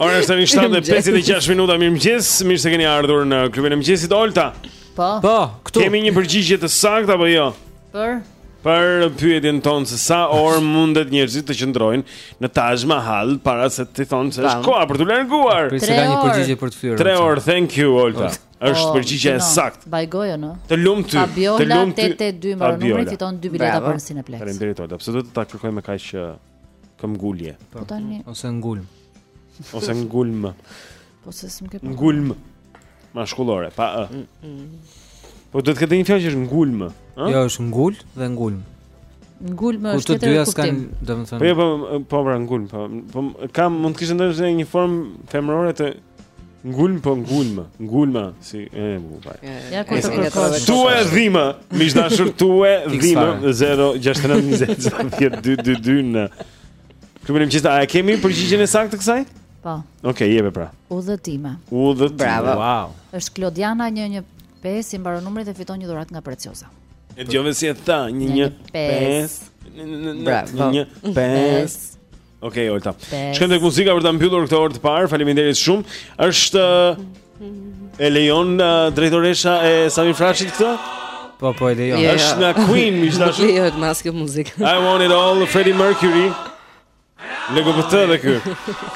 Speaker 1: Ora është tani 7:56 minuta. Mirëmëngjes, mirë se keni ardhur në klubin e mëngjesit Olta.
Speaker 4: Po.
Speaker 8: Po, këtu.
Speaker 1: Kemi një përgjigje të saktë apo jo?
Speaker 4: Për
Speaker 1: për pyetjen tonë se sa orë mundet njerëzit të qëndrojnë në Taj Mahal para se t'u thonë se është koha për t'u larguar.
Speaker 8: Për se ka një përgjigje për të thyer.
Speaker 1: 3 orë, thank you Olta. Olta. Është
Speaker 4: oh,
Speaker 1: përgjigja e saktë.
Speaker 4: Fabiola, ë.
Speaker 1: Të lumtë ty.
Speaker 4: Fabiola,
Speaker 1: të lumtë.
Speaker 4: Fabiola 882 mbaron numri fiton dy bileta për në Cineplexx.
Speaker 1: Faleminderit Olta. Pse duhet ta kërkojmë me kaq këmbgulje?
Speaker 4: Po tani
Speaker 8: ose ngulm.
Speaker 1: Ose ngulm.
Speaker 4: Po se s'm ke.
Speaker 1: Ngulm. Mashkullore, pa ë. Mm, mm. Po duhet të ketë një fjalë që është ngulm, ë?
Speaker 8: Jo, është ngul dhe ngulm. Ngulm
Speaker 4: është tjetër kuptim.
Speaker 1: Po të dyja s'kan,
Speaker 8: domethënë.
Speaker 1: Po jo, po po pra ngulm, po. Po kam mund të kishte ndonjë një formë femërore të Ngulm po ngulm, ngulma si e mbuaj.
Speaker 4: Ja ku të kërkosh.
Speaker 1: Tu e dhimë, më ish dashur tu
Speaker 8: e
Speaker 1: dhimë 0692070222 në. a kemi përgjigjen e saktë të kësaj?
Speaker 4: Po.
Speaker 1: Okej, okay, jepe pra.
Speaker 4: Udhëtime.
Speaker 1: Udhëtime.
Speaker 2: Bravo.
Speaker 8: Wow.
Speaker 4: Është Klodiana 115 i mbaron numri dhe fiton një dhuratë nga Preciosa.
Speaker 1: E dëgjove si e tha, 115.
Speaker 2: Bravo.
Speaker 1: 115. Ok, Olta. Shkojmë tek muzika për ta mbyllur këtë orë të parë. Faleminderit shumë. Është e lejon uh, drejtoresha e Sami Frashërit këtë?
Speaker 8: Po, po e lejon.
Speaker 2: Yeah.
Speaker 1: Është nga Queen, më the.
Speaker 2: Lejohet kjo muzikë.
Speaker 1: I want it all, Freddie Mercury. LGBT edhe ky.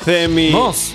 Speaker 1: Kthehemi
Speaker 8: Mos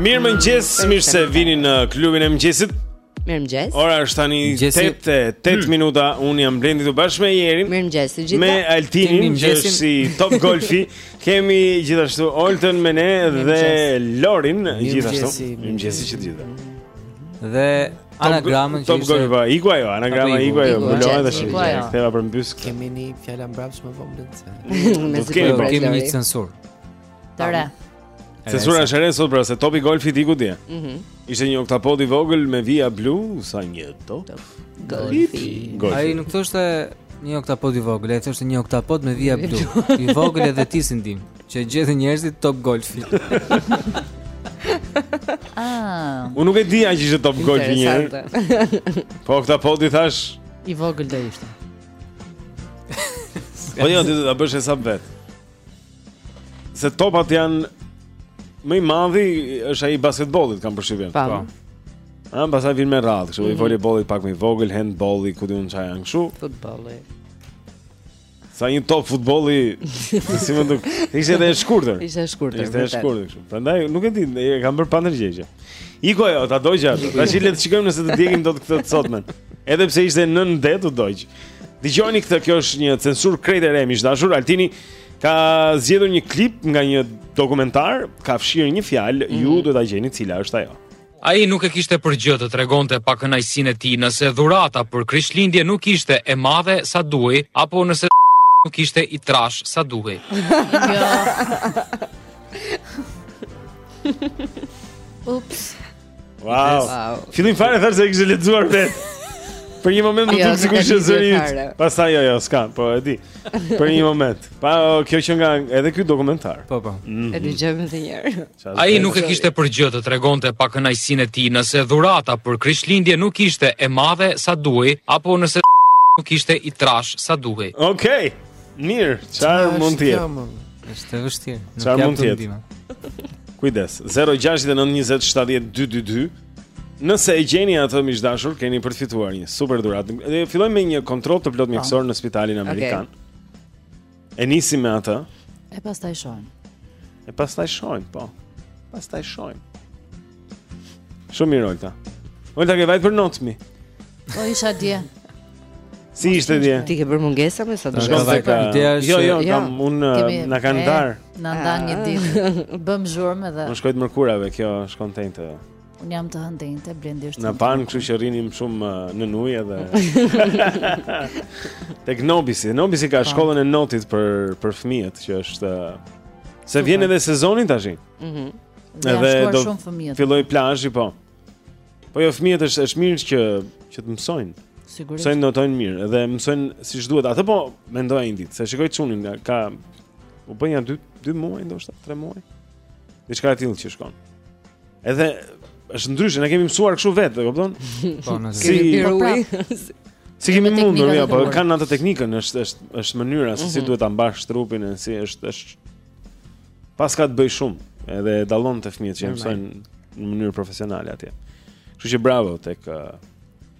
Speaker 9: Mirëmëngjes,
Speaker 1: mirë se vini në klubin e mëngjesit
Speaker 2: Mirëmëngjes
Speaker 1: Ora është tani 8 hmm. minuta, unë jam Blendi, së bashku me Jerin
Speaker 2: Mirëmëngjes të gjithëve
Speaker 1: Me Altinin, që është si top golfi Kemi gjithashtu Olten me ne dhe Lorin gjithashtu Mirëmëngjes të gjithëve
Speaker 3: Dhe anagramin që ishte Top
Speaker 1: golfi, po, iku ajo,
Speaker 3: anagrami iku
Speaker 1: ajo
Speaker 3: Bullohet dhe
Speaker 1: shi, ktheje përmbys
Speaker 5: Kemi një fjalë mbrapsht më vonë
Speaker 1: Kemi
Speaker 3: një censurë
Speaker 4: Të re.
Speaker 1: Censura është e re sot pra se topi i golfit iku dje.
Speaker 2: Mhm.
Speaker 1: Ishte një oktapod i vogël me vija blu sa një top.
Speaker 2: Golfi.
Speaker 3: Ai nuk thoshte një oktapod i vogël, ai thoshte një oktapod me vija blu. I vogël e dhe ti si ndihmë, që e gjetën njerëzit top golfi.
Speaker 4: Ah.
Speaker 1: Unë nuk e dija që ishte top golfi një herë. Po oktapodi thashë
Speaker 4: i vogël do ishte.
Speaker 1: Po jo, ti do ta bësh hesab vet. se topat janë më i madhi është ai i basketbollit kam përshtypjen.
Speaker 2: Po. po.
Speaker 1: Ah, pastaj vijnë me radhë, kështu mm -hmm. i
Speaker 2: mhm.
Speaker 1: volejbollit pak më i vogël, hendbolli ku di unë ça janë kështu.
Speaker 2: Futbolli.
Speaker 1: Sa një top futbolli, se m'u duk. Ishte edhe e shkurtër.
Speaker 2: Ishte e shkurtër.
Speaker 1: Ishte e shkurtër kështu. Prandaj nuk e di, e kam bërë pa ndërgjegje. Iku ajo, ta dogja atë. Tash le të shikojmë nëse të djegim dot këtë sotmen. Edhe pse ishte nën det u dogj. Dëgjoni këtë, kjo është një censurë krejt e re, miq të dashur. Altini ka zgjedhur një klip nga një dokumentar, ka fshirë një fjalë, mm. ju mhm. duhet ta gjeni cila është ajo.
Speaker 10: Ai nuk e kishte për gjë të tregonte pakënaqësinë e tij nëse dhurata për Krishtlindje nuk ishte e madhe sa duhej apo nëse nuk ishte i trashë sa duhej. Jo.
Speaker 4: Ups.
Speaker 1: Wow.
Speaker 2: wow.
Speaker 1: Fillim fare thashë se e kishe lexuar vetë. Për një moment
Speaker 2: m'u
Speaker 1: duk sikur
Speaker 2: qe
Speaker 1: zëri. Pastaj jo, jo, s'ka, po e di. Për një moment. Po kjo qenka edhe ky dokumentar.
Speaker 3: Po, po. Mm -hmm.
Speaker 2: E dëgjojmë edhe një herë.
Speaker 10: Ai nuk e kishte për gjë të tregonte pakënaqësinë e tij nëse dhurata për Krishtlindje nuk ishte e madhe sa duhej apo nëse nuk ishte i trashë sa duhej.
Speaker 1: Okej. Okay. Mirë, çfarë mund të jetë?
Speaker 3: Është e vështirë.
Speaker 1: Çfarë mund të jetë? Kujdes, 0692070222.
Speaker 8: Nëse e gjeni atë miq të dashur, keni për të fituar një super dhuratë. Ne fillojmë me një kontroll të plot mjekësor në spitalin amerikan. Okay. E nisim me atë.
Speaker 4: E pastaj shohim.
Speaker 8: E pastaj shohim, po. Pastaj shohim. Shumë mirë Olta. Olta ke vajt për not mi.
Speaker 4: Po isha dje.
Speaker 8: Si ishte dje?
Speaker 2: Ti ke bërë mungesa me sa do
Speaker 8: të
Speaker 3: shkoj ka.
Speaker 8: Jo, jo,
Speaker 2: jo,
Speaker 8: kam unë na kanë ndarë.
Speaker 4: Na ndanë një ah. ditë. Bëmë zhurmë edhe.
Speaker 8: Unë shkoj të mërkurave, kjo shkon të
Speaker 4: enjteve. Unë jam të hënën te, Blendi është
Speaker 8: Na panë, kështu që rrinim shumë uh, në ujë edhe Tek Nobisi, Nobisi ka po. shkollën e notit për, për fëmijët Që është uh, Se vjen edhe sezoni
Speaker 4: tashi mm -hmm. Edhe do
Speaker 8: fillojë plazhi, po Po jo fëmijët është, është mirë që, që të mësojnë
Speaker 4: Sigurisht
Speaker 8: Mësojnë notojnë mirë edhe mësojnë si ç'duhet Atë po mendoja Endit Se shikoj çunin ka U bënë nja 2 muaj, ndoshta 3 muaj Dhe diçka e tillë që shkon Edhe është ndryshe, ne kemi mësuar kështu vetë, e kupton?
Speaker 3: Po, na
Speaker 8: si
Speaker 4: po,
Speaker 2: pra,
Speaker 8: Si kemi mundur,
Speaker 4: ja,
Speaker 8: po kanë atë teknikën, është është është mënyra se si mhm. duhet ta mbash trupin, e si është është paska të bëjë shumë, edhe dallon te fëmijët që mësojnë në mënyrë profesionale atje. Kështu që bravo tek uh,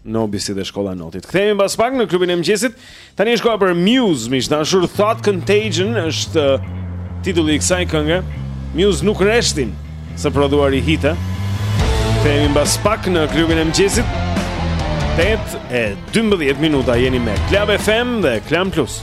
Speaker 8: Nobisi dhe shkolla e notit. Kthehemi pas pak në klubin e mëngjesit. Tani është koha për Muse, miq të dashur. Thought Contagion është uh, titulli i kësaj kënge. Muse nuk reshtin së prodhuari hite. Kthehemi pas pak në klubin e mëngjesit. 8 e 12 minuta jeni me Club FM dhe Klan Plus.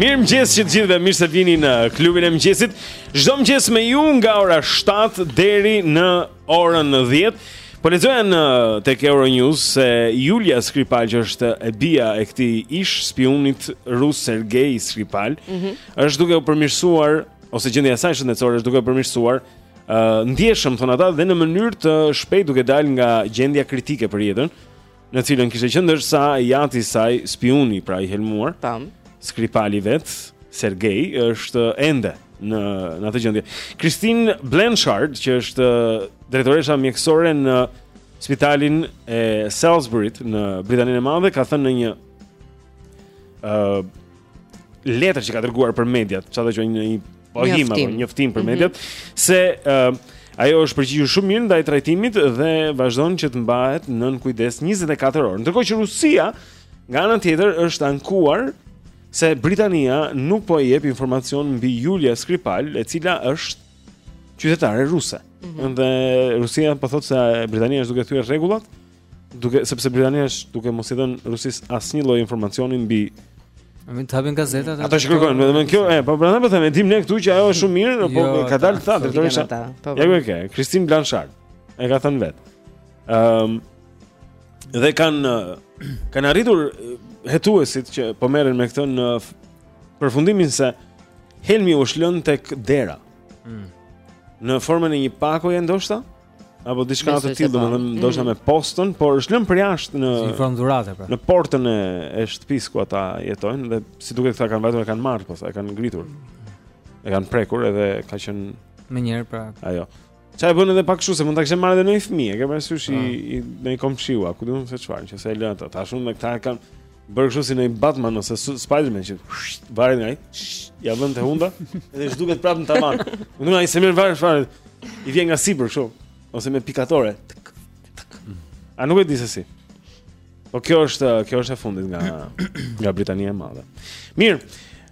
Speaker 8: Mirëmëngjes që të gjithëve mirë se vini në klubin e mëngjesit Çdo mëngjes me ju nga ora 7 deri në orën 10 Po lexoja në Tek Euronews se Julia Skripal që është e bija e këtij ish spiunit rus Sergej Skripal
Speaker 2: mm -hmm.
Speaker 8: është duke u përmirësuar
Speaker 1: ose gjendja e saj shëndetësore është duke u përmirësuar uh, ndjeshëm thonë ata dhe në mënyrë të shpejtë duke dalë nga gjendja kritike për jetën Në të cilën kishte qenë ndërsa i ati i saj, spiuni pra i helmuar.
Speaker 2: Tam.
Speaker 1: Skripali vetë, Sergei është ende në në atë gjendje. Christine Blanshard, që është drejtoresha mjekësore në spitalin e Salisbury në Britaninë e Madhe, ka thënë në një ë uh, letër që ka dërguar për mediat, çfarë që një pohim apo
Speaker 2: njoftim
Speaker 1: për
Speaker 2: mhm.
Speaker 1: mediat mm -hmm. se uh, Ajo është përgjigjur shumë mirë ndaj trajtimit dhe vazhdon që të mbahet nën kujdes 24 orë. Ndërkohë që Rusia nga ana tjetër është ankuar se Britania nuk po i jep informacion mbi Julia Skripal, e cila është qytetare ruse. Mm -hmm. Dhe Rusia po thotë se Britania është duke thyer rregullat duke sepse Britania është duke mos i dhënë Rusisë asnjë lloj informacioni mbi
Speaker 3: Më të hapin gazetat
Speaker 1: ato që kërkojnë, më thënë kjo, e, po prandaj po them, e dim ne këtu që ajo është shumë mirë,
Speaker 3: jo, po
Speaker 1: ka dalë këta
Speaker 2: drejtorisht. Po, po.
Speaker 1: Ja ku e ke, Christine Blanchard. E ka thënë vet. Ëm dhe kanë kanë arritur hetuesit që po merren me këtë në përfundimin se helmi u është lënë tek dera.
Speaker 3: Mm.
Speaker 1: Në formën e një pakoje ndoshta? apo diçka të tillë, domethënë
Speaker 2: mm.
Speaker 1: ndoshta me postën, por është lënë përjashta në
Speaker 3: si formë dhurate pra.
Speaker 1: Në portën e, e shtëpisë ku ata jetojnë dhe si duket këta kanë vajtur e kanë marrë, pastaj e kanë ngritur. E kanë prekur edhe ka qenë
Speaker 3: më njëherë pra.
Speaker 1: Ajo. Çfarë e bën edhe pak kështu se mund ta kishte marrë edhe ndonjë fëmijë, e ke parasysh i,
Speaker 3: ah.
Speaker 1: i ndonjë komshiu, ku di unë se çfarë, që se lënë ata. Tash unë këta kanë Bërë kështu si ndonjë Batman ose Spiderman që varet nga ai, ia vë te hunda, edhe zhduket prapë në tavan. Më nuna, i se mirë varet, varet, i vjen nga sipër kështu, ose me pikatore. Tëk, tëk. A nuk e di se si. Po kjo është, kjo është e fundit nga, nga Britania e Madhe. Mirë,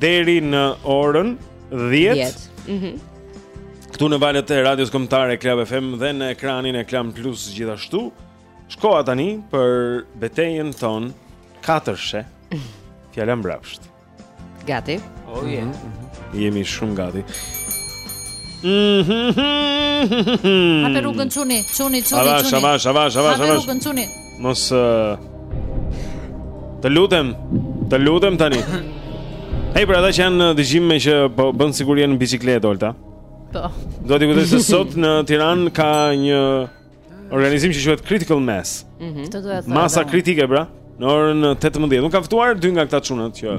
Speaker 1: deri në orën 10. 10.
Speaker 2: Mhm.
Speaker 1: Mm Këtu në valët e radios kombëtare Club FM dhe në ekranin e Klan Plus gjithashtu. Është koha tani për betejën tonë katërshe. Fjala mbrapsht.
Speaker 2: Gati.
Speaker 3: Oh yeah. Mhm.
Speaker 1: Jemi shumë gati. Mhm.
Speaker 4: Hape rrugën çuni, çuni, çuni, çuni.
Speaker 1: Avash, avash, avash,
Speaker 4: avash,
Speaker 1: avash.
Speaker 4: Hape rrugën çuni.
Speaker 1: Mos uh, Të lutem, të lutem tani. Hej, për ata që janë në dëgjim meqë po bën si guri në biçikletë Olta.
Speaker 4: Po.
Speaker 1: Dua t'i kujtoj se sot në Tiranë ka një organizim që quhet Critical Mass.
Speaker 4: Mhm. Mm këtë doja të them.
Speaker 1: Masa
Speaker 4: dhe.
Speaker 1: kritike, pra, në orën 18. Unë kam ftuar dy nga këta çunat që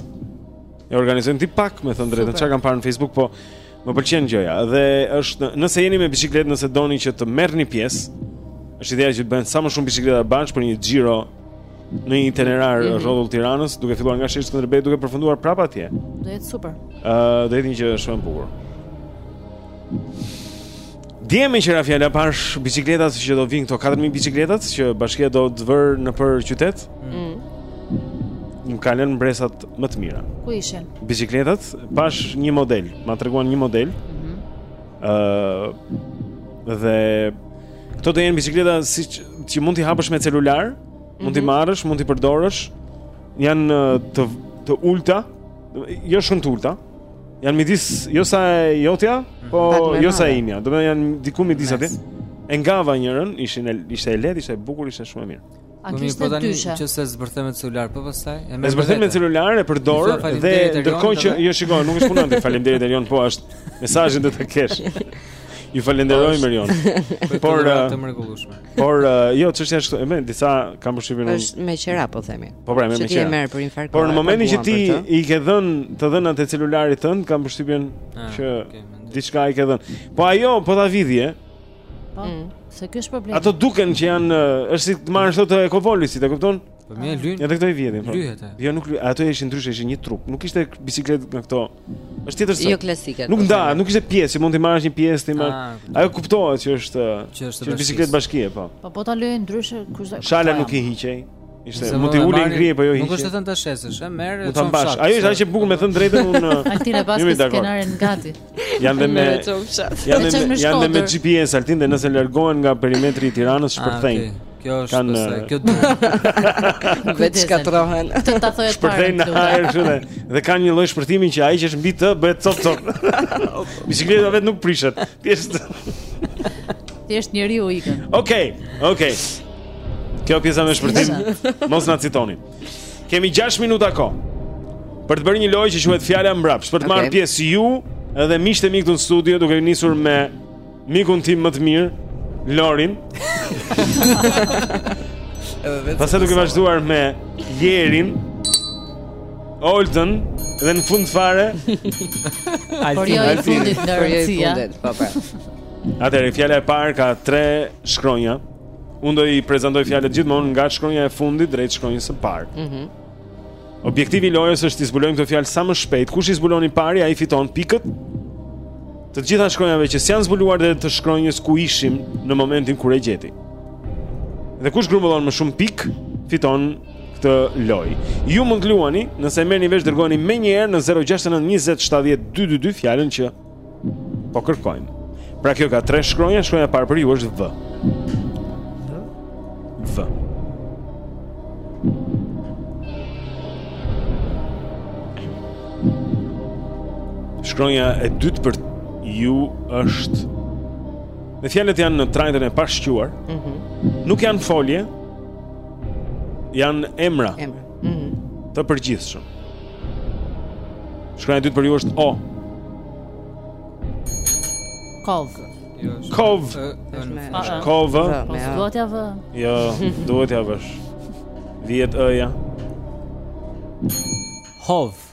Speaker 1: e organizojnë, di pak, me thënë drejtën, çfarë kam parë në Facebook, po Më pëlqen gjëja dhe është nëse jeni me biçikletë, nëse doni që të merrni pjesë, është ideja që të bëhen sa më shumë biçikleta bashkë për një xhiro në një itinerar
Speaker 4: mm -hmm.
Speaker 1: rrotull Tiranës, duke filluar nga Sheshi Skënderbej duke përfunduar prapë atje.
Speaker 4: Do jetë super.
Speaker 1: Ëh, uh, do jetë një gjë shumë e bukur. Dje meqë ra fjala pashë bicikletat që do vijnë këto 4.000 bicikletat që bashkia do të vërë nëpër qytet
Speaker 4: mm.
Speaker 1: Më ka lënë mbresat më të mira
Speaker 4: Ku ishen?
Speaker 1: Bicikletat pashë një model, ma treguan një model
Speaker 4: mm
Speaker 1: -hmm. uh, Dhe këto do jenë bicikleta si që, që mund t'i hapësh me celular mm -hmm. Mund t'i
Speaker 4: mhm.
Speaker 1: marrësh, mund t'i përdorësh Janë të, të ulta Jo shumë të ulta Janë midis jo sa e jotja, po
Speaker 2: hm
Speaker 1: jo sa e imja. Do të janë diku midis aty. E ngava njërën, ishin e, ishte e lehtë, ishte e bukur, ishte shumë e mirë.
Speaker 4: A
Speaker 3: po
Speaker 4: kishte
Speaker 3: po
Speaker 4: dyshe?
Speaker 3: Që se zbërthen me celular, po pastaj e merr.
Speaker 1: Zbërthen me celular, e përdor dhe ndërkohë që jo shikoj, nuk është puna jote. Faleminderit Erion, po është mesazhin do ta kesh. Ju falenderojmë Erion. Por
Speaker 3: të
Speaker 1: uh,
Speaker 3: mrekullueshme.
Speaker 1: Por uh, jo, çështja është, me sa kam përshtypjen unë.
Speaker 2: Është me qera po themi.
Speaker 1: Po pra, me
Speaker 2: qera.
Speaker 1: Që
Speaker 2: ti e merr për infarkt.
Speaker 1: Por në momentin që ti i ke dhën të dhënat e celularit tënd, kam përshtypjen
Speaker 3: ah,
Speaker 1: që diçka i ke dhën. Po ajo po ta vidhje.
Speaker 4: Po. Mm. Se ky është problem.
Speaker 1: Ato duken që janë është si të marrësh ato Ecovolisit, e kupton?
Speaker 3: Po e lyen.
Speaker 1: Edhe këto i vjedhin. Po.
Speaker 3: Lyhet.
Speaker 1: Jo nuk lyhet. Ato ishin ndryshe, ishin një trup. Nuk ishte biçikletë nga këto. Është tjetër se.
Speaker 2: Jo klasike.
Speaker 1: Nuk nda, nuk ishte pjesë, që mund të marrësh një pjesë ti më.
Speaker 3: Ah,
Speaker 1: ajo kuptohet që është
Speaker 3: që është
Speaker 1: biçikletë bashkie, po.
Speaker 4: Po po ta lyen ndryshe kush.
Speaker 1: Shala nuk i hiqej. Ishte mund
Speaker 3: të
Speaker 1: ulej, ngrihej po jo hiqej.
Speaker 3: Nuk është thënë ta shesësh, e merr e çon
Speaker 1: në
Speaker 3: fshat.
Speaker 1: Ajo
Speaker 3: është
Speaker 1: aq e bukur me thënë drejtën unë.
Speaker 4: Altini e
Speaker 1: paska
Speaker 4: skenarin gati.
Speaker 1: Janë dhe me
Speaker 2: çon fshat.
Speaker 1: Janë dhe janë dhe me GPS Altin dhe nëse largohen nga perimetri i Tiranës
Speaker 3: ah,
Speaker 1: shpërthejnë.
Speaker 3: Kjo është
Speaker 1: Kanë... se
Speaker 3: kjo duhet.
Speaker 2: Vetëshkatërrohen.
Speaker 4: Të ta thojë të
Speaker 1: Shpërthejnë në ajër kështu dhe dhe kanë një lloj shpërthimi që ai që është mbi të bëhet cop cop. Bicikleta vetë nuk prishet. Thjesht
Speaker 4: Thjesht njeriu ikën.
Speaker 1: Okej, okay, okej. Okay. Kjo pjesa me shpërthim, mos na citoni. Kemi 6 minuta kohë Për të bërë një lojë që quhet fjala mbrapsht, për të marrë
Speaker 2: okay.
Speaker 1: pjesë ju dhe miqtë e mi këtu në studio duke nisur me mikun tim më të mirë, Lorin. Pastaj duke vazhduar me Jerin, Olden dhe në fund fare Altin.
Speaker 4: Por jo i fundit
Speaker 2: në
Speaker 4: rëndësia.
Speaker 2: Po pra.
Speaker 1: Atëherë fjala e parë ka tre shkronja. Unë do i prezantoj fjalët gjithmonë nga shkronja e fundit drejt shkronjës së parë.
Speaker 2: Mhm.
Speaker 1: Mm Objektivi i lojës është t'i zbulojmë këto fjalë sa më shpejt. Kush i zbulon i pari, ai fiton pikët. Të gjitha shkronjave që s'janë zbuluar dhe të shkronjës ku ishim në momentin kur e gjeti. Dhe kush grumbullon më shumë pikë, fiton këtë lojë. Ju mund të luani, nëse e merrni vesh dërgoni menjëherë në 069 20 70 222 fjalën që Po kërkojmë. Pra kjo ka tre shkronja, shkronja e parë për ju është V. V. Shkronja e dytë për ju është Dhe fjalët janë në trajtën e pashquar
Speaker 2: mm -hmm.
Speaker 1: Nuk janë folje Janë emra
Speaker 2: Emra Mhm.
Speaker 1: Të përgjithshëm. Shkronja e dytë për ju është O.
Speaker 4: Kov.
Speaker 2: Jo,
Speaker 4: Kov.
Speaker 1: Kov.
Speaker 4: Po, duhet t'ia vë.
Speaker 1: Jo, duhet t'ia vësh. Vihet ë-ja.
Speaker 3: Hov.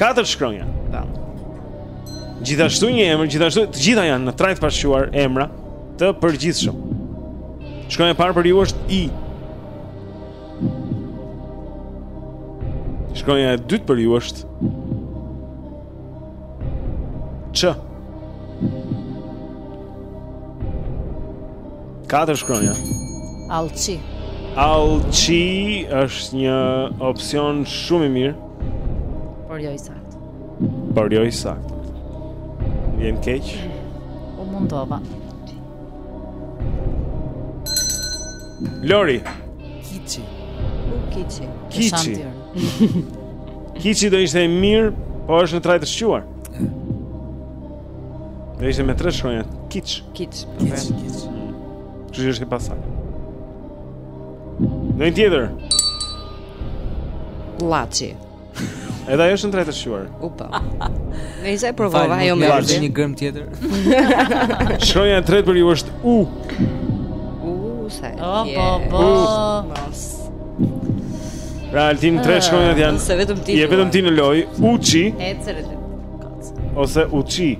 Speaker 1: Katër shkronja.
Speaker 2: Ta.
Speaker 1: Gjithashtu një emër, gjithashtu të gjitha janë në trajtë të pashquar emra të përgjithshëm. Shkronja e parë për ju është I. Shkronja e dytë për ju është Ç. Katër shkronja.
Speaker 4: Alçi.
Speaker 1: Alçi është një opsion shumë i mirë.
Speaker 4: Por jo i saktë.
Speaker 1: Por jo i saktë. Vjen keq.
Speaker 4: U mundova.
Speaker 1: Lori.
Speaker 5: Kiçi.
Speaker 2: Kiçi.
Speaker 1: Kiçi. Kiçi do ishte i mirë, po është në trajtë të shquar. Do ishte me tre shkronja. Kiç.
Speaker 2: Kiç.
Speaker 5: Kiç. Kiç.
Speaker 1: Ky është i pasaktë. Në një tjetër.
Speaker 2: Laçi.
Speaker 1: Edhe ajo është në trajtë të shquar.
Speaker 2: U po. Ne isha e provova, ajo më erdhi
Speaker 3: një gërmë tjetër.
Speaker 1: Shkronja e tretë për ju është U.
Speaker 2: U sa. Oh,
Speaker 4: po, po.
Speaker 2: Mos.
Speaker 1: Pra Altin tre ah, shkronjat janë.
Speaker 2: Se vetëm ti.
Speaker 1: Je vetëm ti në lojë. Uçi.
Speaker 4: Ecë rreth.
Speaker 1: Ose uçi.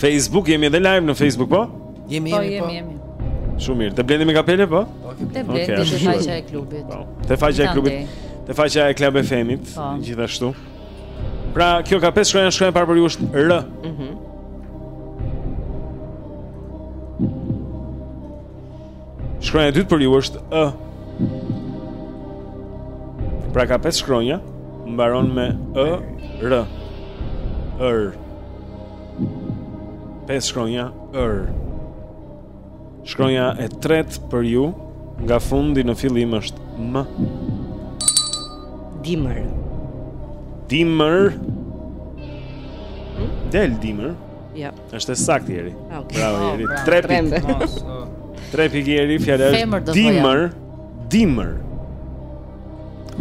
Speaker 1: Facebook jemi edhe live në Facebook po?
Speaker 5: Jemi
Speaker 4: po,
Speaker 5: jemi po.
Speaker 4: Jemi,
Speaker 1: Shumë mirë. Te Blendi me kapele po?
Speaker 4: po
Speaker 1: te
Speaker 4: Blendi okay,
Speaker 1: te
Speaker 4: faqja e klubit.
Speaker 1: Po. Te faqja e klubit. Te faqja e Club FM-it,
Speaker 4: po.
Speaker 1: gjithashtu. Pra, kjo ka pesë shkronja, shkronja e parë për ju është R.
Speaker 2: Mhm.
Speaker 1: Mm Shkronja e dytë për ju është ë. Pra ka pesë shkronja, mbaron me ë, r. Ër. Pesë shkronja ër. Shkronja e tretë për ju nga fundi në fillim është m.
Speaker 2: Dimër.
Speaker 1: Dimër. Del dimër.
Speaker 2: Ja. Jo.
Speaker 1: Është e saktë Jeri.
Speaker 2: Okay.
Speaker 1: Bravo
Speaker 4: oh,
Speaker 1: Jeri.
Speaker 2: Tre
Speaker 1: pikë. Tre pikë Jeri, fjala është dimër, dimër.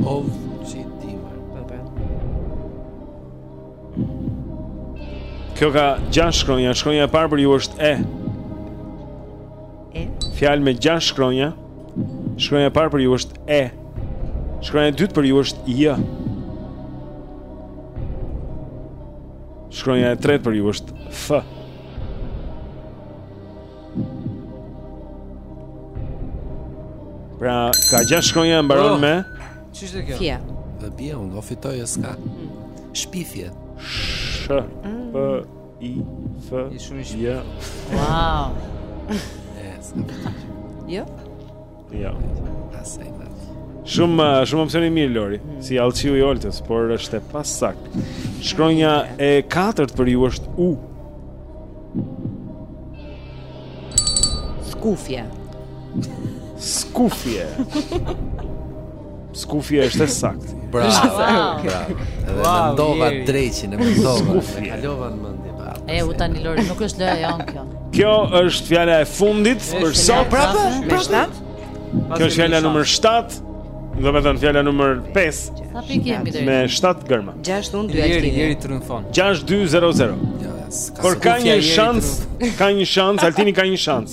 Speaker 5: Of si dimër.
Speaker 2: Okej.
Speaker 1: Kjo ka gjashtë shkronja, shkronja e parë për ju është e.
Speaker 2: E.
Speaker 1: Fjalë me gjashtë shkronja. Shkronja e parë për ju është e. Shkronja e dytë për ju është j. Ja. Shkronja e tretë për ju është F. Pra, ka gjashtë shkronja e mbaron
Speaker 3: oh,
Speaker 1: me
Speaker 3: Ç'është kjo?
Speaker 2: Fje.
Speaker 5: Dhe pije unë do fitoj as ka. Mm. Shpifje.
Speaker 1: Sh. Mm. P I F.
Speaker 3: I shumë i
Speaker 1: shpifje.
Speaker 4: Wow.
Speaker 5: Yes.
Speaker 2: Jo.
Speaker 1: Jo.
Speaker 5: Pastaj vetë.
Speaker 1: Shumë eh, shumë opsion i mirë Lori, mm. si alçiu i Oltës, por është e pasaktë. Shkronja e katërt për ju është U.
Speaker 2: Skufje.
Speaker 1: Skufje. Skufje është e saktë.
Speaker 5: Bravo. Bravo. Edhe mendova drejtin, e mendova.
Speaker 1: Skufje
Speaker 5: e kalova në mendje.
Speaker 4: E u tani Lori, nuk është loja jonë kjo.
Speaker 1: Kjo është fjala e fundit për sot
Speaker 4: prapë?
Speaker 2: Me 7.
Speaker 1: Kjo është fjala numër 7. Domethënë fjala numër 5.
Speaker 4: Sa pikë kemi deri?
Speaker 1: Me 7 gërma.
Speaker 2: 6 unë
Speaker 3: dy
Speaker 2: ata.
Speaker 3: Jeri triumfon.
Speaker 1: 6-2-0-0. Por ka një shans, ka një shans, Altini ka një shans.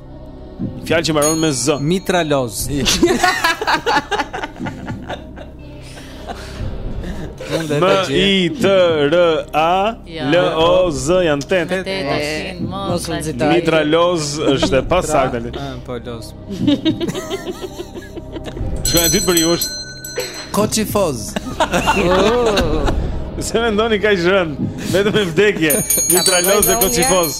Speaker 1: Fjalë që mbaron me z.
Speaker 3: Mitraloz.
Speaker 1: M I T R A L O Z janë tetë.
Speaker 4: Mos
Speaker 2: u nxitoni.
Speaker 1: Mitraloz është e pasaktë.
Speaker 3: Ëh, ah, po Loz.
Speaker 1: Shkronja e dytë për ju është
Speaker 5: Kokë-foz.
Speaker 1: Oh. Pse mendoni kaq rëndë, vetëm me vdekje. Mitraloz e
Speaker 11: Kokë-foz.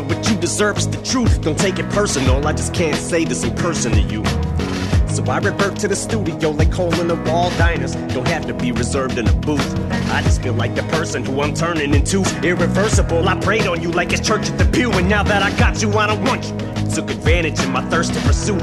Speaker 11: what you deserve is the truth. Don't take it personal, I just can't say this in person to you. So I revert to the studio like hole in the wall diners. Don't have to be reserved in a booth. I just feel like the person who I'm turning into. Irreversible, I prayed on you like it's church at the pew, and now that I got you, I don't want you took advantage of my thirst to pursue.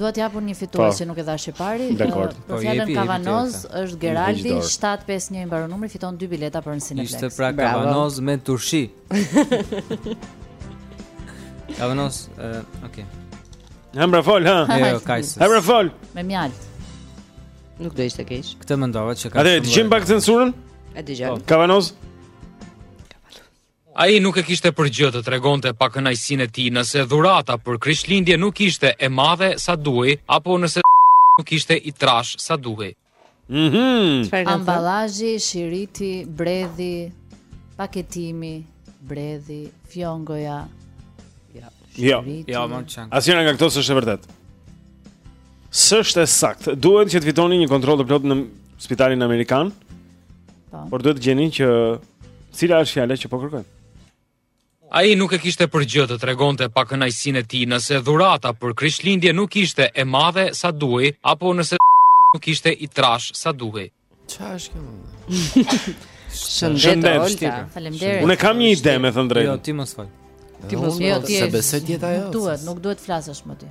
Speaker 12: Dua të
Speaker 1: jap unë
Speaker 4: një fitues
Speaker 1: po.
Speaker 4: që nuk e dhashë më parë.
Speaker 1: Dakord.
Speaker 4: Për
Speaker 3: po,
Speaker 4: fjalën Kavanoz është Geraldi 751 i mbaron numri, fiton dy bileta për në Cineplex.
Speaker 3: Ishte pra Kavanoz me turshi. Kavanoz, okay.
Speaker 1: Hembra fol, ha.
Speaker 3: Jo, jo kajsi.
Speaker 1: Hembra fol.
Speaker 4: Me mjaltë.
Speaker 2: Nuk do ishte keq.
Speaker 3: Këtë mendova që ka.
Speaker 1: A
Speaker 3: ta
Speaker 1: dëgjojmë pak censurën?
Speaker 2: E dëgjoj. Po.
Speaker 1: Kavanoz.
Speaker 10: Ai nuk e kishte për gjë të tregonte pakënaqësinë e tij nëse dhurata për Krishtlindje nuk ishte e madhe sa duhej apo nëse nuk ishte i trashë sa duhej.
Speaker 1: Mhm.
Speaker 4: Amballazhi, shiriti, bredhi, paketimi, bredhi, fjongoja. Ja.
Speaker 1: Jo,
Speaker 3: jo, më çan.
Speaker 1: Asnjëra nga këto s'është e vërtetë. S'është e saktë. Duhet që të fitoni një kontroll të plotë në spitalin amerikan.
Speaker 4: Po.
Speaker 1: Por duhet të gjeni që cila është fjala që po kërkojmë.
Speaker 10: Ai nuk e kishte për gjë të tregonte pakënaqësinë e tij nëse dhurata për Krishtlindje nuk ishte e madhe sa duhej apo nëse nuk ishte i trashë sa duhej.
Speaker 5: Çfarë është kjo?
Speaker 2: Shëndet, Olta.
Speaker 4: Faleminderit.
Speaker 1: Unë kam një ide, me thënë
Speaker 3: të
Speaker 1: drejtën.
Speaker 3: Jo, ti mos fol.
Speaker 2: Ti mos
Speaker 5: fol.
Speaker 4: Jo,
Speaker 5: s'e besoj të jetë
Speaker 4: ajo. Duhet, nuk duhet të flasësh më ti.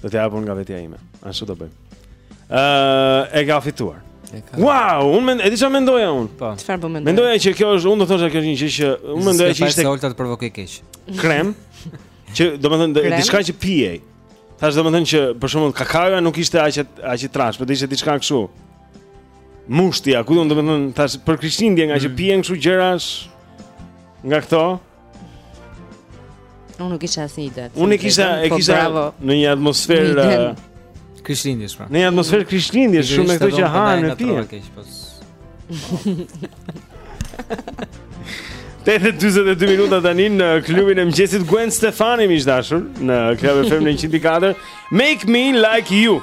Speaker 1: Do
Speaker 4: të jap unë nga
Speaker 1: vetja ime. Ashtu do bëjmë. Ëh, uh, e ka fituar. Wow, unë mend, e di çfarë mendoja unë.
Speaker 3: Po.
Speaker 2: Çfarë po mendoj?
Speaker 1: Mendoja që kjo është, unë do thosha kjo është një gjë që unë mendoja që ishte.
Speaker 3: Se Olta të provokoi keq.
Speaker 1: Krem. Që domethënë diçka që pije. Thashë domethënë që për shembull kakaoja nuk ishte aq aq e trashë, por ishte diçka kështu. Mushtia, ku domethënë tash për Krishtlindje ngaqë
Speaker 3: mm.
Speaker 1: pihen kështu gjërash nga këto.
Speaker 2: Unë nuk kisha asnjë ide.
Speaker 1: Unë kisha e
Speaker 2: po,
Speaker 1: kisha në një atmosferë
Speaker 3: Krishtlindjes pra.
Speaker 1: Në një atmosferë mm. Krishtlindjes, shumë me këto që hanë e
Speaker 3: pinë. 8 e
Speaker 1: 42 minuta tani në klubin e mëngjesit Gwen Stefani miq të dashur në Club FM në 104 Make me like you.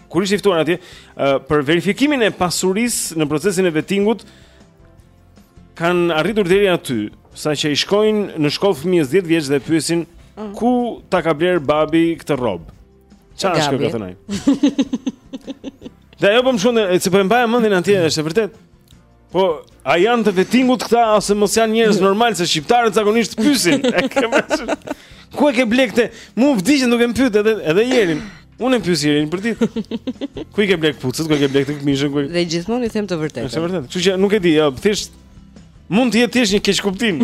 Speaker 1: Kur ishte i ftuar atje, uh, për verifikimin e pasurisë në procesin e vetingut kanë arritur deri aty, saqë i shkojnë në shkollë fëmijës 10 vjeç dhe pyesin
Speaker 2: mm.
Speaker 1: ku ta ka blerë babi këtë rrobë. Çfarë është kjo thënë? Dhe ajo po më shkon, se po e mbaja mendin atje, është e vërtetë. Po, a janë të vetingut këta apo mos janë njerëz mm. normal se shqiptarët zakonisht pyesin. Ku e ke ble këtë? Mu vdiqën duke më pyetë edhe edhe Jerin. Unë e pyes Jerin përditë. Ku i ke ble këpucët? Ku e ke ble këtë këmishën? Ku...
Speaker 2: Dhe gjithmonë i them të vërtetën.
Speaker 1: Është vërtet. Kështu që nuk e di, ja, thjesht mund të jetë thjesht një keqkuptim.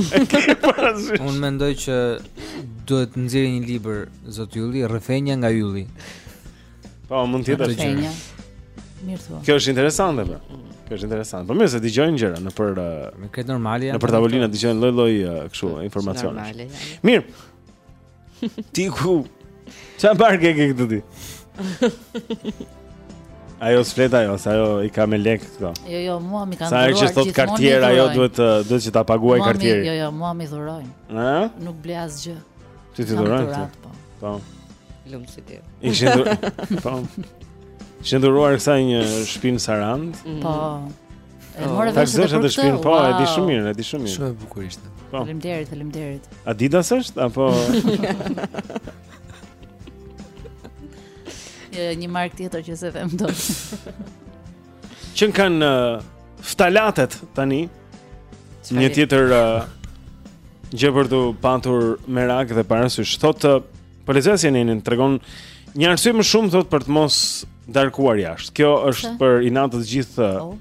Speaker 3: Unë mendoj që duhet të nxjerrë një libër zot Ylli, rrëfenja nga Ylli.
Speaker 1: Po, mund të jetë ajo
Speaker 4: gjë. Mirë thua.
Speaker 1: Kjo është interesante pra. Kjo është interesante. Po mirë se dëgjojnë gjëra nëpër uh,
Speaker 3: në këtë normali
Speaker 1: janë. Nëpër tavolina dëgjojnë lloj-lloj uh, kështu informacione. Mirë. Ti ku? Ça marke e ke këtë ti? Ajo s'flet ajo, se ajo i ka me lek këto.
Speaker 4: Jo, jo, mua m'i kanë
Speaker 1: dhuruar. Sa që thotë Cartier, ajo duhet duhet që ta
Speaker 4: paguajë
Speaker 1: Cartierin.
Speaker 4: Jo, jo, mua m'i dhurojnë.
Speaker 1: Ëh?
Speaker 4: Nuk ble asgjë.
Speaker 1: Ty t'i dhurojnë.
Speaker 4: Po.
Speaker 1: po.
Speaker 2: Lum si ti.
Speaker 1: I shendur. Po. I është dhuruar kësaj një shpi në Sarandë. Mm.
Speaker 4: Po. E
Speaker 2: oh.
Speaker 1: mora
Speaker 4: vesh për këtë
Speaker 1: shpinë, po, e di shumë mirë, e di shumë mirë.
Speaker 5: Shumë e bukur ishte.
Speaker 1: Po.
Speaker 4: Faleminderit, faleminderit.
Speaker 1: Adidas është apo
Speaker 4: një markë tjetër që s'e them dot.
Speaker 1: Që na kanë uh, ftalatet tani Qëka Një tjetër uh, Gjë për t'u patur merak dhe parasysh Thotë uh, Policia si e tregon Një arsye më shumë thotë për të mos darkuar jashtë. Kjo është
Speaker 4: Kë?
Speaker 1: për inat të gjithë
Speaker 4: oh.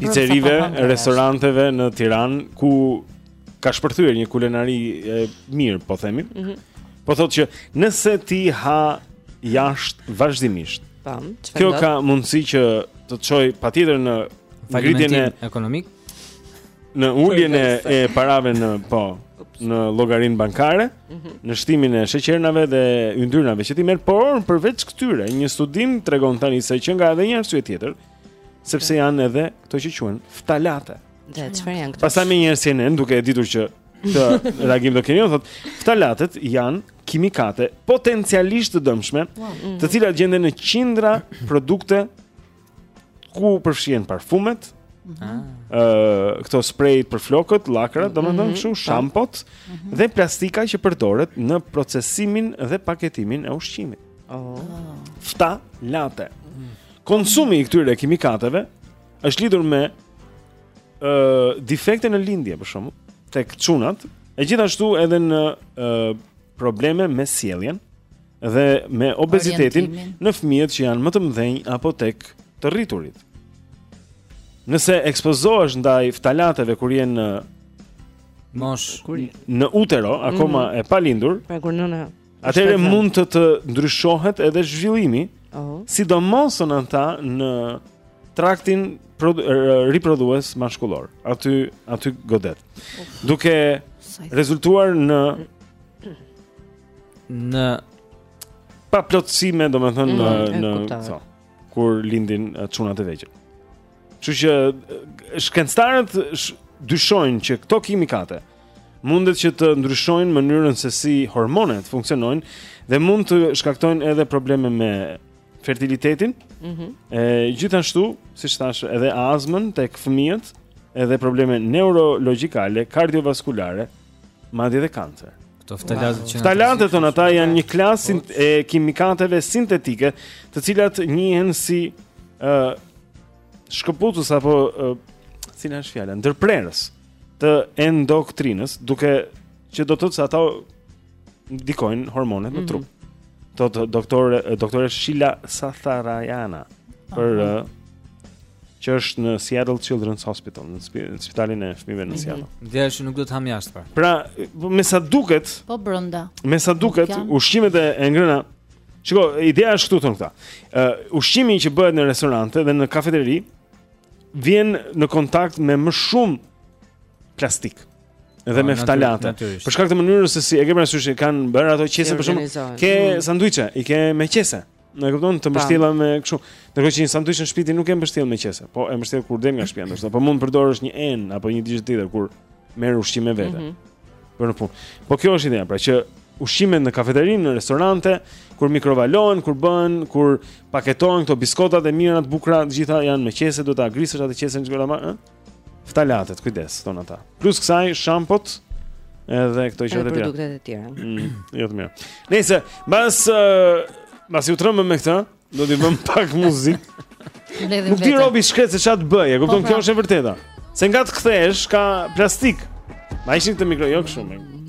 Speaker 4: picerive,
Speaker 1: restoranteve në Tiranë ku ka shpërthyer një kulinari e mirë, po themi.
Speaker 2: Mm -hmm.
Speaker 1: Po thotë që nëse ti ha jashtë vazhdimisht.
Speaker 2: Tam, çfarë?
Speaker 1: Kjo ka mundësi që të të çojë patjetër në ngritjen e
Speaker 3: ekonomik,
Speaker 1: në uljen e, e parave në po në llogarinë bankare,
Speaker 2: mm -hmm.
Speaker 1: në shtimin e sheqernave dhe yndyrnave që ti merr, por përveç këtyre, një studim tregon tani se qenka edhe një arsye tjetër, mm Sepse janë edhe këto që quhen ftalate.
Speaker 2: Dhe çfarë janë këto?
Speaker 1: Pastaj menjëherë si ne, duke e ditur çfarë reagimi do kemi, thotë, ftalatet janë kimikate potencialisht të dëmshme, mm. të cilat gjenden në qindra produkte ku përfshihen parfumet, mhm. ë këto spray për flokët, llakrat, domethënë
Speaker 2: mhm.
Speaker 1: kështu
Speaker 2: po.
Speaker 1: shampot mhm. dhe plastika që përdoret në procesimin dhe paketimin e ushqimit.
Speaker 2: Oh.
Speaker 1: Ftalate. Konsumi i këtyre kimikateve është lidhur me ë uh, defekte në lindje për shembull tek çunat, e gjithashtu edhe në ë uh, probleme me sjelljen dhe me obezitetin në fëmijët që janë më të mëdhenj apo tek të rriturit. Nëse ekspozohesh ndaj ftalateve kur je në
Speaker 3: mosh
Speaker 1: në utero, akoma mm -hmm. e palindur,
Speaker 2: pra kur nëna
Speaker 1: Atëherë mund të të ndryshohet edhe zhvillimi.
Speaker 2: Oh.
Speaker 1: Sidomos në ata në traktin riprodhues mashkullor. Aty aty godet. Uf. Duke rezultuar në
Speaker 3: në
Speaker 1: paplotësime, domethënë
Speaker 2: mm,
Speaker 1: në në kur lindin çunat e vegjël. Kështu që shkencëtarët dyshojnë që këto kimikate mundet që të ndryshojnë mënyrën se si hormonet funksionojnë dhe mund të shkaktojnë edhe probleme me fertilitetin.
Speaker 2: Mhm.
Speaker 1: Mm e gjithashtu, siç thashë, edhe azmën tek fëmijët, edhe probleme neurologjikale, kardiovaskulare, madje edhe kancer.
Speaker 3: Këto ftalatet që
Speaker 1: ftalatet janë ata janë një klasë po. e kimikateve sintetike, të cilat njihen si ë uh, shkëputës apo uh, cila është fjala, ndërprerës të endoktrinës, duke që do të thotë se ata ndikojnë hormonet në
Speaker 4: mhm.
Speaker 1: trup. Mm -hmm. Thotë doktor doktore Shila Satharajana për
Speaker 4: uh
Speaker 1: -huh. që është në Seattle Children's Hospital, në spitalin e fëmijëve në
Speaker 4: mhm.
Speaker 1: Seattle.
Speaker 3: Mm -hmm. Domethënë nuk do të hamë jashtë pra.
Speaker 1: Pra, me sa duket,
Speaker 4: por brenda.
Speaker 1: Me sa duket, ushqimet e ngrëna Shiko, ideja është këtu thonë këta. Ë uh, ushqimi që bëhet në restorante dhe në kafeteri vjen në kontakt me më shumë plastikë.
Speaker 3: dhe
Speaker 1: me ftalate. Për shkak të mënyrës se si e ke parasysh që kanë bërë ato qese për
Speaker 2: shembull
Speaker 1: ke
Speaker 2: mm.
Speaker 1: sanduiçe, i ke me qese. Më kupton të mbështjella me kështu. Ndërkohë që një sanduiç në shtëpi nuk e mbështjell me qese, po e mbështjell kur del nga shtëpia ndoshta, po mund të përdorësh një enë apo një diçka tjetër kur merr ushqim me vete.
Speaker 2: Mm -hmm.
Speaker 1: Për në punë. Po kjo është ideja, pra që ushqimet në kafeterinë, në restorante, kur mikrovalohen, kur bëhen, kur paketohen këto biskotat e mira të bukura, të gjitha janë me qese, do ta grisësh atë qesen që ta hash, ë? Ftalatet, kujdes, thonë ata. Plus kësaj shampot edhe këto gjëra të tjera.
Speaker 2: Produktet e tjera.
Speaker 1: Mm, jo të mirë. Nëse mbas mbasi ju trembëm me këtë, do t'i vëmë pak muzikë. Nuk di robi i shkretë se ça të bëjë, e kupton
Speaker 4: po, pra.
Speaker 1: kjo është e vërteta. Se nga të kthehesh ka plastikë. Ma ishin këtë mikro jo kështu.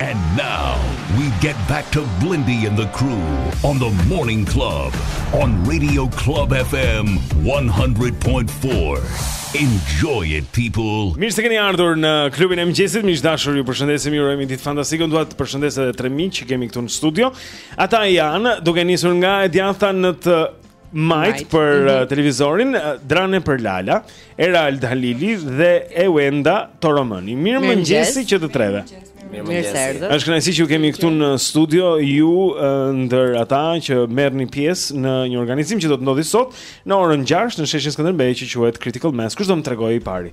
Speaker 13: And now
Speaker 14: we
Speaker 15: get back to Blindy and the crew on the morning club on Radio Club FM 100.4. Enjoy it people.
Speaker 1: Mirë se keni ardhur në klubin e mëngjesit. Miq të dashur, ju përshëndesim, ju urojmë ditë fantastike. Dua të përshëndes edhe tre miq që kemi këtu në studio. Ata janë duke nisur nga e djathta në të
Speaker 2: Majtë
Speaker 1: për
Speaker 2: mm
Speaker 1: -hmm. televizorin, eh, Drane Përlala, Erald Halili dhe Ewenda Toromani. Mirëmëngjesi që të treve.
Speaker 2: Mirëmëngjesi.
Speaker 1: Është kënaqësi që ju kemi këtu në studio ju eh, ndër ata që merrni pjesë në një organizim që do të ndodhë sot në orën 6 në sheshin Skënderbej që quhet Critical Mass. Kush do më tregojë i pari?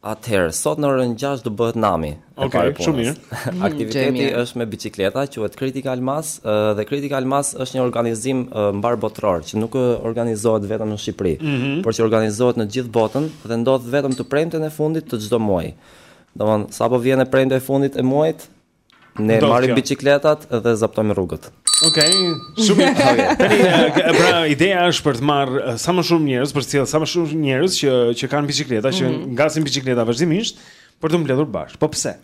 Speaker 16: Atëherë,
Speaker 1: sot në orën 6
Speaker 16: do bëhet nami.
Speaker 1: Okej,
Speaker 16: okay,
Speaker 1: shumë mirë.
Speaker 16: Aktiviteti është me biçikleta, quhet Critical Mass dhe Critical Mass është një organizim mbarëbotëror që nuk organizohet vetëm në Shqipëri,
Speaker 1: mm -hmm.
Speaker 16: por që organizohet në gjithë botën dhe ndodh vetëm të premten e fundit të çdo muaji. Domthon, sapo vjen e premtja e fundit e muajit, Ne marrim biçikletat dhe zaptojmë rrugët.
Speaker 1: Okej, okay, shumë mirë. Tani eh, pra ideja është për të marrë eh, sa më shumë njerëz, për të sjellë sa më shumë njerëz që që kanë biçikleta, mm -hmm. që
Speaker 16: mhm.
Speaker 1: ngasin biçikleta vazhdimisht për t'u mbledhur bashkë. Po pse?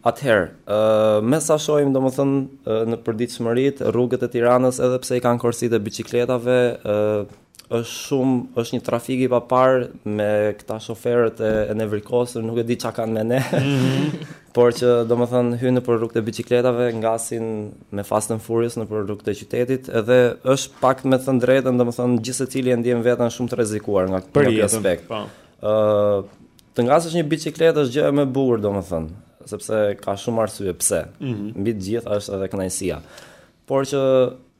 Speaker 16: Atëherë, ë uh, eh, me sa shohim domethënë uh, në përditshmëritë, rrugët e Tiranës edhe pse i kanë korsitë e biçikletave, ë uh, Është shumë, është një trafik i paparë me këta shoferët e, e nevrikosur, nuk e di çka kanë me ne. Mm -hmm. Por që do më thënë hynë në për rrugë të bicikletave, nga sin me fast and furious nëpër rrugët e qytetit, edhe është pak me thënë të drejtën, domethënë gjithsecili e ndien veten shumë të rrezikuar nga ky aspekt. Pa.
Speaker 1: Po.
Speaker 16: Uh, të ngasësh një biçikletë është gjë e bukur, domethënë, sepse ka shumë arsye pse,
Speaker 1: mm -hmm.
Speaker 16: mbi të gjitha është edhe kënaqësia. Por që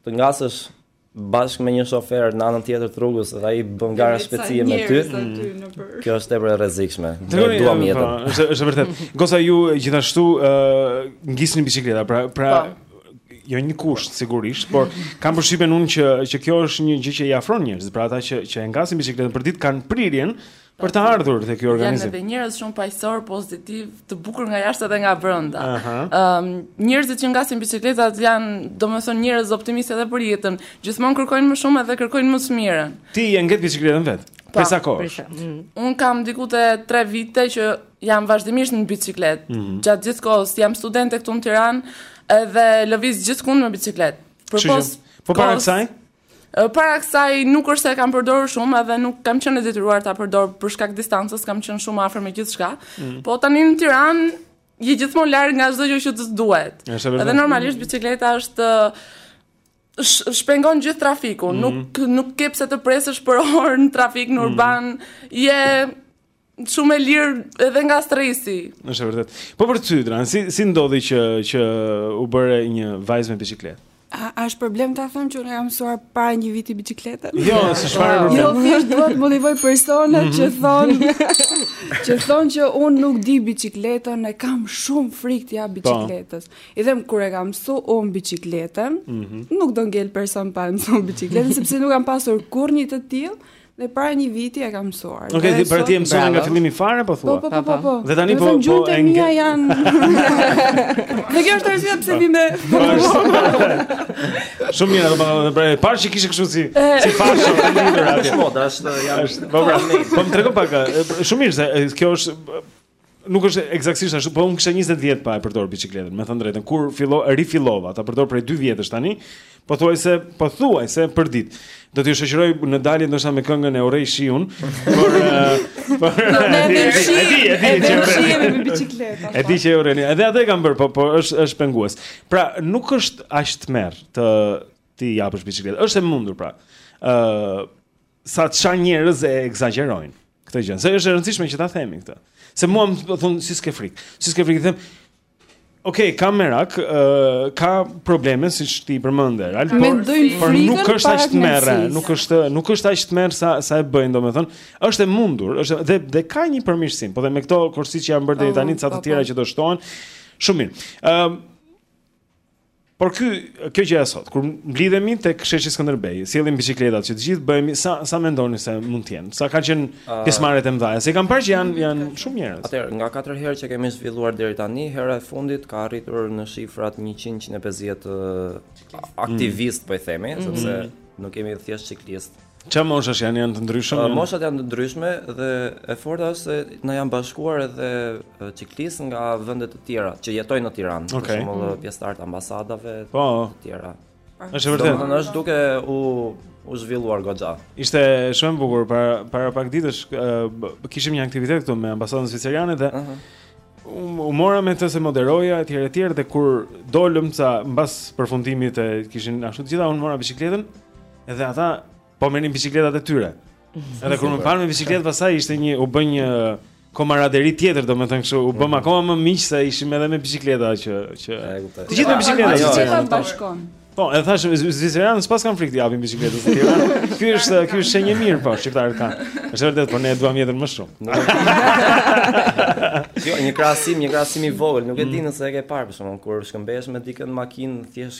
Speaker 16: të ngasësh bashkë me një shofer në anën tjetër të rrugës dhe ai bën gara shpejtësie me ty. Kjo është tepër e rrezikshme. Ne
Speaker 1: e
Speaker 16: duam jetën.
Speaker 1: Po, është është vërtet. Goca ju gjithashtu ë uh, ngisni biçikleta, pra pra po. jo një kusht sigurisht, por kam përshtypjen unë që që kjo është një gjë që i afron njerëzit, pra ata që që e ngasin biçikletën përditë kanë prirjen Për të ardhur te ky organizim.
Speaker 17: Janë edhe njerëz shumë paqësorë, pozitivë, të bukur nga jashtë dhe nga brenda. Ëm, uh -huh. um, njerëzit që ngasin biçikletat janë, domethënë, njerëz optimistë edhe për jetën. Gjithmonë kërkojnë më shumë dhe kërkojnë më të mirën.
Speaker 1: Ti e nget biçikletën vetë?
Speaker 17: Po,
Speaker 1: Prej sa kohe? Mm.
Speaker 17: Un kam diku te 3 vite që jam vazhdimisht në biçikletë.
Speaker 1: Mm -hmm.
Speaker 17: Gjatë gjithë kohës jam studente këtu në Tiranë dhe lëviz gjithkund me
Speaker 1: biçikletë.
Speaker 17: Përpos
Speaker 1: Po para kësaj?
Speaker 17: Para kësaj nuk është se e kam përdorur shumë edhe nuk kam qenë e detyruar ta përdor për shkak distancës, kam qenë shumë afër me gjithçka.
Speaker 1: Mm.
Speaker 17: Po tani në Tiranë je gjithmonë larg nga çdo gjë që të duhet. Edhe normalisht biçikleta është shpengon gjithë trafikun,
Speaker 1: mm.
Speaker 17: nuk nuk ke pse të presësh për orë në trafik në mm. urban. Mm. Je Shumë e lirë edhe nga stresi.
Speaker 1: Është vërtet. Po për ty, Dran, si si ndodhi që që u bëre një vajzë me biçikletë?
Speaker 18: A, a është problem ta them që unë jam mësuar para një viti biçikletën?
Speaker 1: Jo, s'është fare problem?
Speaker 18: Jo, thjesht dua të motivoj personat
Speaker 1: mm -hmm.
Speaker 18: që mhm. thonë që thonë që unë nuk di biçikletën, e kam shumë frikë t'i jap po. biçikletës. I them kur e kam mësu unë biçikletën,
Speaker 1: mm -hmm.
Speaker 18: nuk do ngel person pa mësu biçikletën sepse nuk kam pasur kurrë një të tillë Dhe para një viti e kam mësuar.
Speaker 1: Okej, okay, pra ti e mësove nga fillimi fare po thua.
Speaker 18: Po po po po. po.
Speaker 1: Dhe tani po po
Speaker 18: e ngjë.
Speaker 1: Gjurmët
Speaker 18: janë. Dhe kjo është arsyeja pse vim me.
Speaker 1: Shumë mirë, do të bëj. Pashë që kishe kështu si si fasho të lidhur atë.
Speaker 16: Është moda, është jam.
Speaker 1: Po pra, po më trego pak. Shumë mirë se kjo është Nuk është ekzaktësisht ashtu, po unë kisha 20 vjet pa e përdor biçikletën, me thënë drejtën. Kur fillo rifillova, ta përdor prej 2 vjetësh tani, pothuajse, pothuajse për ditë. Do t'ju shoqëroj në dalje ndoshta me këngën e Urrej Shiun, por por e di, e di, e di që
Speaker 18: urreni me biçikletë.
Speaker 1: E di që urreni. Edhe atë e kam bërë, po po është është pengues. Pra, nuk është aq tmerr që t'i japësh biçikletës. Është e mundur pra. Ë, uh, sa ca njerëz e ekzagjerojnë këtë gjë. Se është e rëndësishme që ta themi këtë. Se mua më thonë si s'ke frikë. Si s'ke frikë them. Ok, ka merak, uh, ka probleme siç ti përmende. Por, por nuk është aq tmerr, nuk është nuk është aq tmerr sa sa e bëjnë, domethënë, është e mundur, është dhe dhe ka një përmirësim, po dhe me këto korsi që janë bërë deri tani, po, ca të po, tjera po. që do shtohen. Shumë mirë. Ëm uh, Por ky, kjo gjëja sot, kur mblidhemi tek Sheshi Skënderbej, sjellim biçikletat që të gjithë bëhemi sa sa mendoni se mund të jenë? Sa kanë qenë
Speaker 16: uh,
Speaker 1: pjesëmarrjet e mëdha? Se kam parë që janë janë shumë njerëz.
Speaker 16: Atëherë, nga katër herë që kemi zhvilluar deri tani, hera e fundit ka arritur në shifrat 100-150 aktivistë, mm. po i themi,
Speaker 1: mm -hmm.
Speaker 16: sepse nuk jemi thjesht ciklistë
Speaker 1: Çfarë moshash janë janë të ndryshme?
Speaker 16: Uh, moshat janë të ndryshme dhe e forta është se na janë bashkuar edhe ciklistë nga vende të tjera që jetojnë në Tiranë, okay.
Speaker 1: për
Speaker 16: shembull mm. pjesëtarë të ambasadave
Speaker 1: po.
Speaker 16: të tjera.
Speaker 1: Ah. Është vërtet.
Speaker 16: Domethënë është duke u u zhvilluar goxha.
Speaker 1: Ishte shumë e bukur para para pak ditësh uh, kishim një aktivitet këtu me ambasadën zviceriane dhe uh -huh. Um, u mora me të se e moderoja etj etj dhe kur dolëm ca mbas përfundimit e kishin ashtu të gjitha unë mora biçikletën Edhe ata po merrin biçikletat e tyre. Mhm. Edhe kur më panë me biçikletë pastaj ishte një u bë një komaraderi tjetër, domethënë kështu, u bëm mhm. akoma më miq se ishim edhe me biçikleta që që të gjithë me
Speaker 18: biçikleta
Speaker 1: që
Speaker 18: të
Speaker 1: gjithë
Speaker 18: bashkon.
Speaker 1: Po, e thash zviceran s'pas kanë frikë të japin biçikletën në Tiranë. Ky është ky është shenjë mirë po, shqiptarët kanë. Është vërtet, por ne e duam jetën më shumë.
Speaker 16: Jo, një krahasim, një krahasim i vogël, nuk e di mhm. nëse e ke parë për shembull kur shkëmbesh me dikën makinë thjesht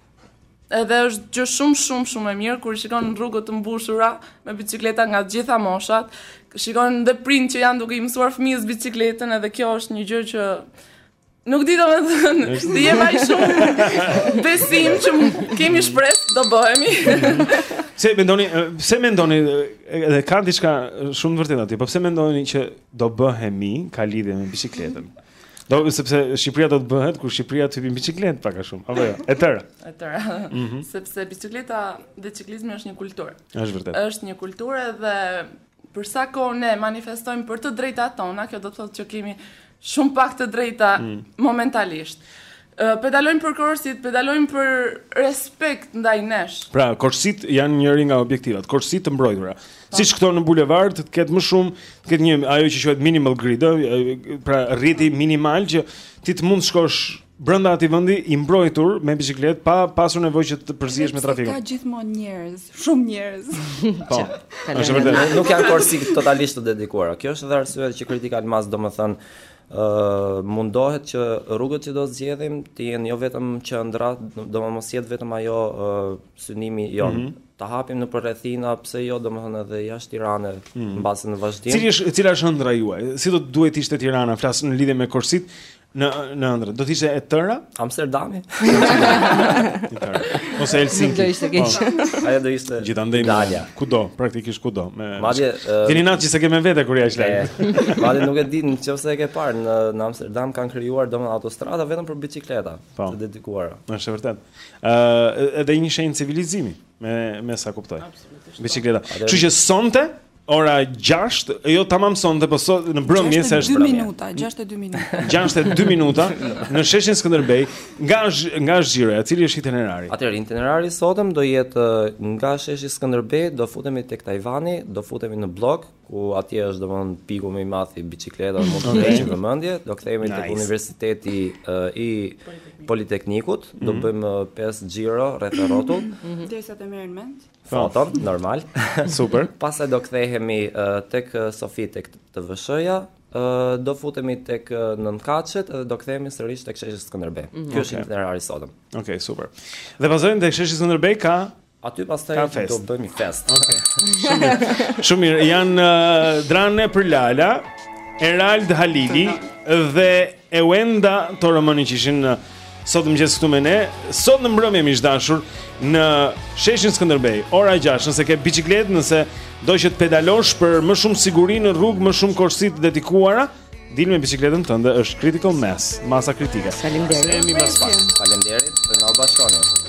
Speaker 17: Edhe është gjë shumë shumë shumë e mirë kur shikon rrugët të mbushura me bicikleta nga të gjitha moshat. Shikon dhe prindër që janë duke i mësuar fëmijës bicikletën, edhe kjo është një gjë që Nuk di do me thënë, të jep aq shumë besim që kemi shpres, do bëhemi.
Speaker 1: Pse mendoni, pse mendoni, edhe ka diçka shumë të vërtetë aty, po pse mendoni që do bëhemi ka lidhje me biçikletën? Po sepse Shqipëria do të bëhet kur Shqipëria të hipi në biçikletë pak a shumë, apo jo? E tëra.
Speaker 17: E tëra.
Speaker 1: Mm -hmm.
Speaker 17: Sepse biçikleta dhe ciklizmi është një kulturë.
Speaker 1: Është vërtet.
Speaker 17: Është një kulturë dhe për sa kohë ne manifestojmë për të drejtat tona, kjo do të thotë që kemi shumë pak të drejta
Speaker 1: mm.
Speaker 17: momentalisht. Pedalojmë për korsit, pedalojmë për respekt ndaj nesh.
Speaker 1: Pra, korsit janë njëri nga objektivat, korsit të mbrojtura. Po. Siç këto në bulevard të ketë më shumë, të ketë një ajo që quhet minimal grid, pra rrjeti minimal që ti të mund të shkosh brenda atij vendi i mbrojtur me biçikletë pa pasur nevojë që të përzihesh me trafikun.
Speaker 18: Ka gjithmonë njerëz, shumë njerëz.
Speaker 1: Po. Është vërtet,
Speaker 16: nuk janë korsi totalisht të dedikuara. Kjo është edhe arsyeja që Critical Mass domethënë mundohet që rrugët që do zgjedhim të jenë jo vetëm qendra, domethënë mos jetë vetëm ajo synimi jonë.
Speaker 1: Mm -hmm.
Speaker 16: Ta hapim nëpër rrethina, pse jo, domethënë edhe jashtë Tirane,
Speaker 1: mm -hmm.
Speaker 16: mbase në vazhdim.
Speaker 1: Cili është, cila është ëndrra juaj? Si do të duhej të ishte Tirana, flas në lidhje me korsit në, në ëndrra? Do të ishte e tëra?
Speaker 16: Amsterdami.
Speaker 1: Ose Helsinki.
Speaker 16: Do ishte keq.
Speaker 1: Po.
Speaker 16: Ajo do ishte
Speaker 1: gjithandej Italia. Kudo, praktikisht kudo. Me
Speaker 16: Madje
Speaker 1: kemi inat që s'e kemi vetë kur ja është lajë.
Speaker 16: Madje nuk e di nëse e ke parë në në Amsterdam kanë krijuar domethënë autostrada vetëm për bicikleta
Speaker 1: po.
Speaker 16: të dedikuara.
Speaker 1: Është vërtet. Ë edhe një shenjë civilizimi me me sa kuptoj. Bicikleta. Kështu që sonte Ora 6, jo tamam sonte, po sot në mbrëmje se është
Speaker 18: 2 minuta, 62 minuta.
Speaker 1: 62 minuta në sheshin Skënderbej, nga është nga është xhiroja, cili është itinerari?
Speaker 16: Atëherë itinerari i sotëm do jetë nga sheshi Skënderbej, do futemi tek Tajvani, do futemi në Bllok, ku atje është domethënë piku më i madh i biçikletave mund të tërheqim vëmendje, do kthehemi
Speaker 1: nice.
Speaker 16: tek universiteti uh, i Politeknikut, do
Speaker 1: mm
Speaker 16: -hmm. bëjmë 5 xhiro rreth rrotull. Mhm.
Speaker 18: Derisa të merren mendtë.
Speaker 16: foton, oh. normal.
Speaker 1: Super.
Speaker 16: Pastaj do kthehemi uh, tek Sofi tek TVSH-ja, uh, do futemi tek uh, nënkatçet dhe do kthehemi sërish tek sheshi Skënderbej.
Speaker 1: Mm -hmm.
Speaker 16: Ky është
Speaker 1: okay.
Speaker 16: itinerari i sotëm.
Speaker 1: Okej, okay, super. Dhe përfundojmë tek sheshi Skënderbej ka
Speaker 16: Aty pastaj do bëjmë një fest.
Speaker 1: Okej. Okay. Shumë mirë. Janë uh, Dranne Përlala, Erald Halili dhe Ewenda Toromani që ishin në sot mëngjes këtu me ne. Sot në mbrëmje miq të dashur në sheshin Skënderbej, ora 6, nëse ke biçikletë, nëse do që të pedalosh për më shumë siguri në rrugë, më shumë korsi të dedikuara, dil me biçikletën tënde, është critical mass, masa kritike.
Speaker 16: Faleminderit. Faleminderit për na bashkoni.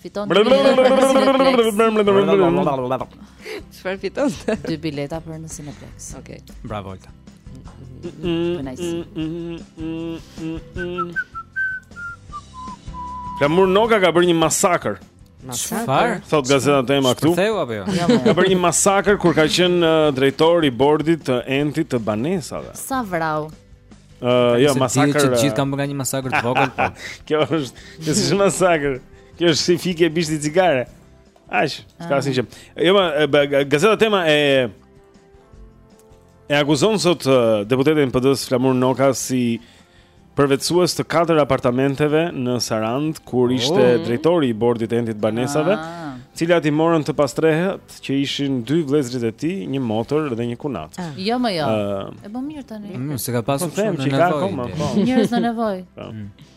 Speaker 4: Fiton dy bileta.
Speaker 2: Çfarë fiton?
Speaker 4: Dy bileta për në Cineplex.
Speaker 2: Okej. Okay.
Speaker 3: Bravo Olta. Nice.
Speaker 1: Flamur Noka ka bërë një masakër.
Speaker 3: Masakër?
Speaker 1: Thotë Gazeta Tema këtu.
Speaker 3: Theu apo jo?
Speaker 4: jo
Speaker 1: ka bërë një masakër kur ka qenë uh, drejtor i bordit të entit të banesave.
Speaker 4: Sa vrau.
Speaker 1: Uh, jo, masakër.
Speaker 3: Që të gjithë kanë bërë nga një masakër të vogël. Po.
Speaker 1: Kjo është, kjo është masakër. Kjo është si fikje bishti cigare. Aq, s'ka asnjë gjë. Jo, ma, Gazeta Tema e e akuzon sot deputetin e PD-s Flamur Noka si përvetësues të katër apartamenteve në Sarandë kur
Speaker 4: oh.
Speaker 1: ishte drejtori i bordit të entit të banesave,
Speaker 4: ah.
Speaker 1: cilat i morën të pastrehët Që ishin dy vëllezërit e tij, një motër dhe një kunat. Ah.
Speaker 4: Jo më jo. E bëri mirë tani.
Speaker 3: Nuk mm, se ka pasur
Speaker 1: po
Speaker 3: shumë në nevojë.
Speaker 1: Po.
Speaker 4: Njerëz në nevojë.
Speaker 1: Po. Mm.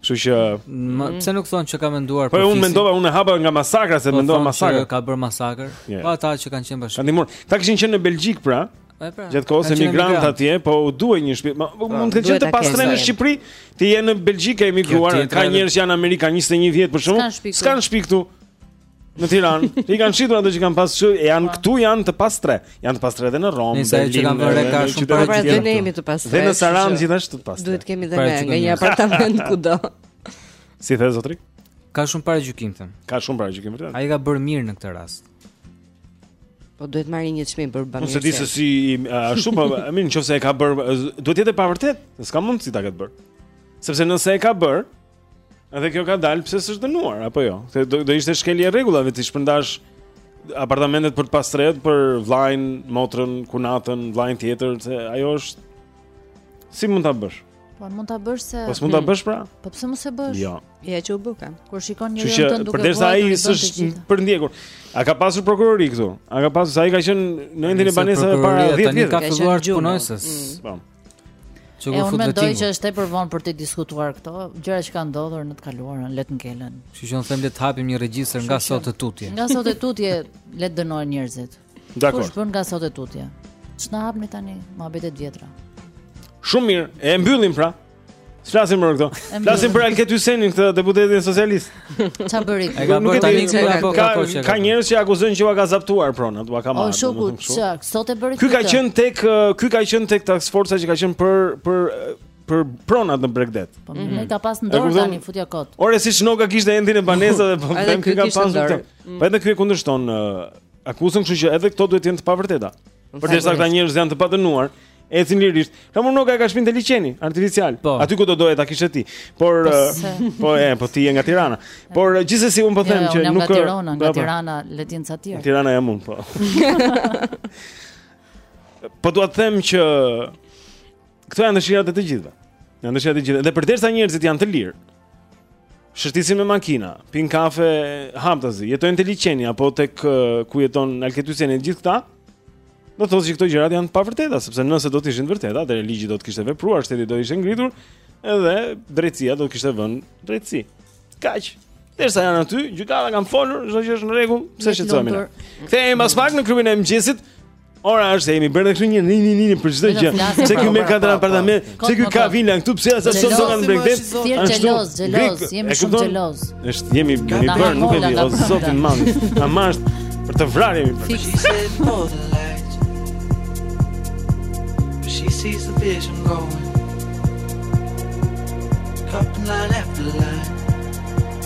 Speaker 1: Kështu që
Speaker 3: mm. pse nuk thonë që ka menduar për.
Speaker 1: Po
Speaker 3: unë
Speaker 1: mendova, unë hapa nga masakra se
Speaker 3: po
Speaker 1: mendova masakër.
Speaker 3: Ka bërë masakër. Po ata që kanë qenë bashkë.
Speaker 1: Kanë ndihmuar. Ata kishin qenë në Belgjikë pra,
Speaker 3: Pra,
Speaker 1: Gjatë kohës emigrant atje, po u duhet një shtëpi. Po, pra, mund të jetë të pastrehë në Shqipëri, të jenë në Belgjikë emigruar, ka njerëz që janë në Amerikë 21 vjet për shembull.
Speaker 4: S'kanë shtëpi këtu.
Speaker 1: Në Tiranë, i kanë shitur ato që kanë pas që janë po. këtu janë të pastrehë, janë të pastrehë edhe në
Speaker 3: Romë, në
Speaker 1: Berlin,
Speaker 3: ka shumë
Speaker 1: paragjykime.
Speaker 2: Ne jemi të pastrehë.
Speaker 1: Dhe në
Speaker 2: Sarandë
Speaker 1: gjithashtu të pastrehë.
Speaker 2: Duhet të kemi dhe
Speaker 3: pra,
Speaker 2: ne një apartament kudo.
Speaker 1: Si the zotri?
Speaker 3: Ka shumë paragjykim thashë.
Speaker 1: Ka shumë paragjykim vërtet.
Speaker 3: Ai ka bërë mirë në këtë rast.
Speaker 2: Po duhet marrë një çmim për bamirësi.
Speaker 1: Unë s'e di se si ashtu, po I mean nëse e ka bërë, duhet të jetë e pavërtet, s'ka mundësi ta ketë bërë. Sepse nëse e ka bërë, edhe kjo ka dalë pse s'është dënuar apo jo. Se do, do ishte shkelje e rregullave t'i shpërndash apartamentet për të pastrehët për vllain, motrën, kunatën, vllain tjetër, se ajo është si mund ta bësh?
Speaker 4: Po mund ta bësh se
Speaker 1: Po mund ta bësh pra?
Speaker 4: Po pse mos e bësh?
Speaker 1: Jo.
Speaker 2: Ja që u bëka.
Speaker 4: Kur shikon njëri të duket.
Speaker 1: Përderisa ai s'është përndjekur. A ka pasur prokurori këtu? A ka pasur sa ai ka qenë në entin e banesave para 10 vjetëve?
Speaker 3: Ka filluar të
Speaker 1: punojë
Speaker 3: se.
Speaker 4: Mm.
Speaker 3: Po.
Speaker 4: Unë mendoj që është tepër vonë për të diskutuar këto gjëra që kanë ndodhur në të kaluarën, le të ngelen.
Speaker 3: Kështu që un them le të hapim një regjistër nga sot e tutje.
Speaker 4: Nga sot e tutje le të dënohen njerëzit.
Speaker 1: Dakor.
Speaker 4: Kush bën nga sot e tutje? Ç'na hapni tani muhabetet e vjetra?
Speaker 1: Shumë mirë, e mbyllim pra. Flasim për këto. Flasim për Alket Hysenin, këtë deputetin socialist.
Speaker 4: Ça bëri?
Speaker 3: E ka bërë tani
Speaker 1: që
Speaker 3: apo
Speaker 1: ka
Speaker 3: koqe.
Speaker 1: Ka njerëz që akuzojnë që ua ka zaptuar pronat, ua ka marrë. O shoku,
Speaker 4: ça, sot e bëri këtë.
Speaker 1: Ky ka qenë tek, ky ka qenë tek task forca që ka qenë për për për pronat në bregdet.
Speaker 4: Po më mhm. ka pas në dorë tani futja kot.
Speaker 1: Ore si shnoka kishte entin e banesave, po them
Speaker 2: ky
Speaker 1: ka
Speaker 2: pas
Speaker 1: ndonjë. Po edhe ky e kundërshton Akuzën, kështu që edhe këto duhet të jenë të pavërteta. Përderisa këta njerëz janë të padënuar, ecin lirisht. Kamo nuk e ka shpinë te liqeni artificial.
Speaker 3: Po.
Speaker 1: Aty ku do doje ta kishe ti. Por
Speaker 4: Po,
Speaker 1: eh,
Speaker 4: se.
Speaker 1: po e, po ti je nga Tirana. Por eh, gjithsesi un po them
Speaker 4: Jo,
Speaker 1: që
Speaker 4: unë jam
Speaker 1: nuk
Speaker 4: nga Tirana, Po, nga
Speaker 1: po.
Speaker 4: Tirana, le të them sa të jem.
Speaker 1: Në Tirana jam unë, po. po dua të them që këto janë dëshirat e të gjithëve. Janë dëshirat e të gjithëve. Dhe përderisa njerëzit janë të lirë, Shëtisin me makina, pin kafe haptazi, jetojnë te liqeni, apo tek ku jeton Alket Hyseni e gjithë këta, do të thotë që këto gjërat janë të pavërteta, sepse nëse do të ishin të vërteta, atëherë ligji do të kishte vepruar, shteti do ishte ngritur, edhe drejtësia do të kishte vënë drejtësi. Kaq, Derisa janë aty, gjykata kanë folur, çdo gjë është në rregull, pse shqetësohemi ne. Kthehemi pas pak në klubin e mëngjesit. Ore ç'është se jemi bërë kështu një nini nini për çdo gjë.
Speaker 4: Pse
Speaker 1: ky me katër
Speaker 4: apartamente?
Speaker 1: Pse ky ka vila këtu? Pse
Speaker 4: ata
Speaker 1: sot zonë në bregdet?
Speaker 4: Ti je xheloz, xhelozë, jemi shumë xhelozë.
Speaker 1: Është jemi jemi bërë, nuk e di, o zot
Speaker 4: i
Speaker 1: madh. Ta marrësh për të vrarë jemi bërë.
Speaker 6: She sees the vision going Cup and
Speaker 7: I left the
Speaker 2: line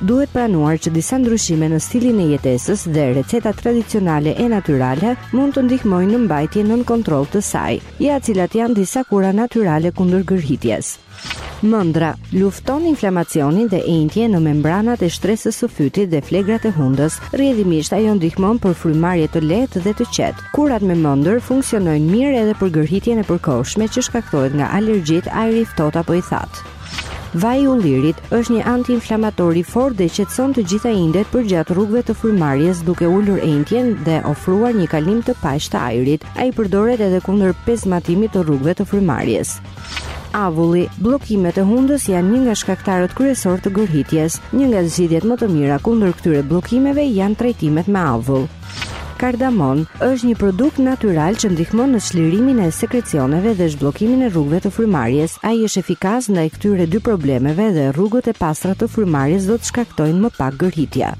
Speaker 2: Duhet pranuar që disa ndryshime në stilin e jetesës dhe recetat tradicionale e natyrale mund të ndihmojnë në mbajtjen nën kontroll të saj. Ja cilat janë disa kura natyrale kundër gërhitjes. Mendra, lufton inflamacionin dhe ënjtjen në membranat e shtresës së fytit dhe flegrat e hundës. Rrjedhimisht ajo ndihmon për frymëmarrje të lehtë dhe të qetë. Kurat me mendër funksionojnë mirë edhe për gërhitjen e përkohshme që shkaktohet nga alergjitë, ajri i ftohtë apo i thatë. Vaji i ullirit është një antiinflamator i fortë dhe qetëson të gjitha indet përgjatë rrugëve të frymëmarrjes duke ulur ënjtjen dhe ofruar një kalim të paqë të ajrit. Ai përdoret edhe kundër pezmatimit të rrugëve të frymëmarrjes. Avulli, bllokimet e hundës janë një nga shkaktarët kryesorë të gërhitjes. Një nga zgjidhjet më të mira kundër këtyre bllokimeve janë trajtimet me avull. Kardamon është një produkt natyral që ndihmon në çlirimin e sekrecioneve dhe zhbllokimin e rrugëve të frymëmarrjes. Ai është efikas ndaj këtyre dy problemeve dhe rrugët e pastra të frymëmarrjes do të shkaktojnë më pak gërhitje.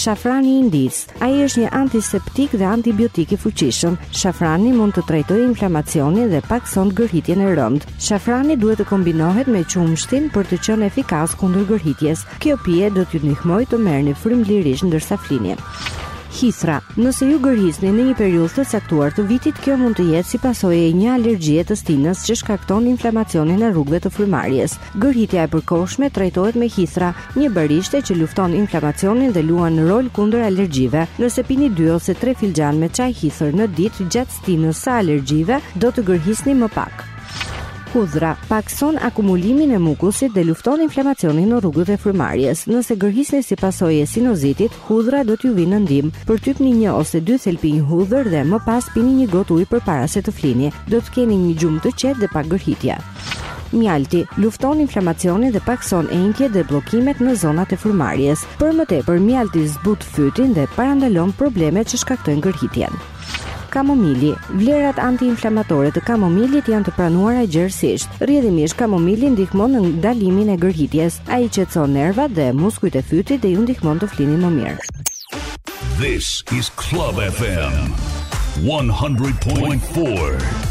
Speaker 2: Shafrani i Indisë. Ai është një antiseptik dhe antibiotik i fuqishëm. Shafrani mund të trajtojë inflamacionin dhe pakëson gërhitjen e rëndë. Shafrani duhet të kombinohet me qumështin për të qenë efikas kundër gërhitjes. Kjo pije do t'ju ndihmojë të merrni frymë lirisht ndërsa flini. Hithra. Nëse ju gërhisni në një periudhë të caktuar të vitit, kjo mund të jetë si pasojë e një alergjie të stinës që shkakton inflamacionin e rrugëve të frymëmarrjes. Gërhitja e përkohshme trajtohet me hithra, një barishte që lufton inflamacionin dhe luan rol kundër alergjive. Nëse pini 2 ose 3 filxhanë me çaj hithër në ditë gjatë Stinës së alergjive do të gërhisni më pak. Hudhra pakëson akumulimin e mukusit dhe lufton inflamacionin në rrugët e frymëmarrjes. Nëse gërhisni si pasojë e sinozitit, hudhra do t'ju vijë në ndihmë. Përtypni një ose dy thelpinj hudhër dhe më pas pini një gotë ujë përpara se të flini. Do të keni një gjumë të qetë dhe pa gërhitje. Mjalti lufton inflamacionin dhe pakëson enjtjet dhe bllokimet në zonat e frymëmarrjes. Për më tepër, mjalti zbut fytin dhe parandalon problemet që shkaktojnë gërhitjen. Kamomili. Vlerat antiinflamatore të kamomilit janë të pranuara gjerësisht. Rrjedhimisht kamomili ndihmon në ndalimin e gërhitjes. Ai qetëson nervat dhe muskujt e fytit dhe ju ndihmon të flini më mirë.
Speaker 15: This is Club FM 100.4.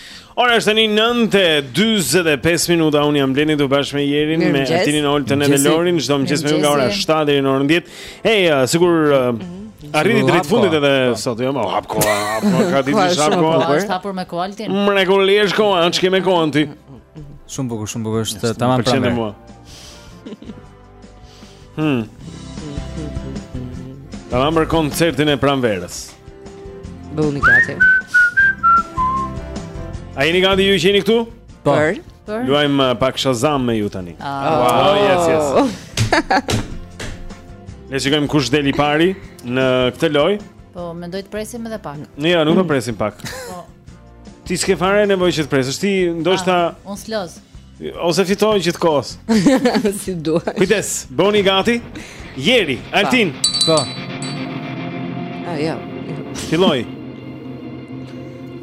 Speaker 1: Ora është tani 9:45 minuta. Unë jam Blendi këtu bashkë me Jerin, me
Speaker 2: Mirëmëngjes.
Speaker 1: Altinin Oltën edhe
Speaker 3: Mëngjesi.
Speaker 1: Lorin, çdo mëngjes me ju nga ora
Speaker 4: Mëngjesi.
Speaker 1: 7 deri në orën 10. Ej, uh, sigur uh, arriti
Speaker 3: Sigur,
Speaker 1: drejt fundit
Speaker 3: koha.
Speaker 1: edhe sot, jo, ma hap koha, hap koha, ka ditë
Speaker 2: Koha
Speaker 1: është
Speaker 2: shumë e
Speaker 1: koha.
Speaker 4: Po është hapur me kualtin.
Speaker 1: Mrekullisht koha, ç'ke me kohën ti?
Speaker 3: Shumë bukur, shumë bukur, është Më tamam
Speaker 1: pëlqen dhe
Speaker 3: pranë.
Speaker 1: mua. Hmm. Tamam për koncertin e pranverës.
Speaker 2: Bëhuni gati.
Speaker 1: A jeni gati ju që jeni këtu?
Speaker 3: Po.
Speaker 2: Për?
Speaker 4: Për?
Speaker 1: Luajmë uh, pak shazam me ju tani.
Speaker 4: Oh,
Speaker 1: oh yes, yes. Le të gjejmë kush del i pari në këtë lojë.
Speaker 4: Po, mendoj të presim edhe pak.
Speaker 1: Në jo, nuk të po presim pak.
Speaker 4: Po.
Speaker 1: Ti s'ke fare nevojë që të presësh, është ti ndoshta...
Speaker 4: Ah, unë s'loz.
Speaker 1: Ose fitoj gjithë kohës
Speaker 2: Si duash
Speaker 1: Kujdes, boni gati Jeri, Altin
Speaker 3: Po
Speaker 2: A, jo
Speaker 1: Filloi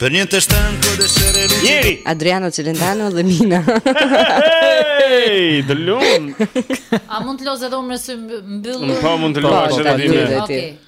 Speaker 19: Për një të shtënë të dëshërë
Speaker 1: Jeri
Speaker 2: Adriano Celentano dhe Mina
Speaker 1: Hej, të lumë
Speaker 4: A mund të loz edhe unë nësë mbyllë
Speaker 1: Po, mund të
Speaker 2: lozë
Speaker 1: edhe
Speaker 4: umë nësë mbyllë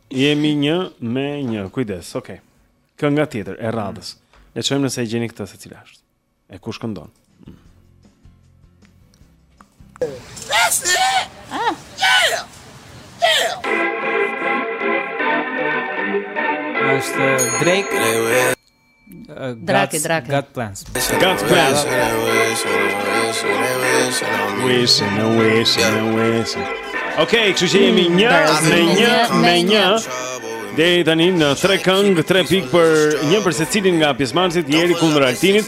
Speaker 2: Jemi një
Speaker 1: me një. Kujdes, okay. Kënga tjetër e radhës. Le të shohim nëse e gjeni këtë se cila është. E kush këndon?
Speaker 13: That's it.
Speaker 4: Ah.
Speaker 13: Yeah. Yeah.
Speaker 3: Është Drake.
Speaker 4: Drake, Drake.
Speaker 3: God's plan.
Speaker 1: God's plan. Wishing and wishing and wishing. Okej, kështu që jemi mm, një me një me një. Deri tani në 3 këngë, 3 pikë për një për secilin nga pjesëmarrësit, Jeri kundër Altinit.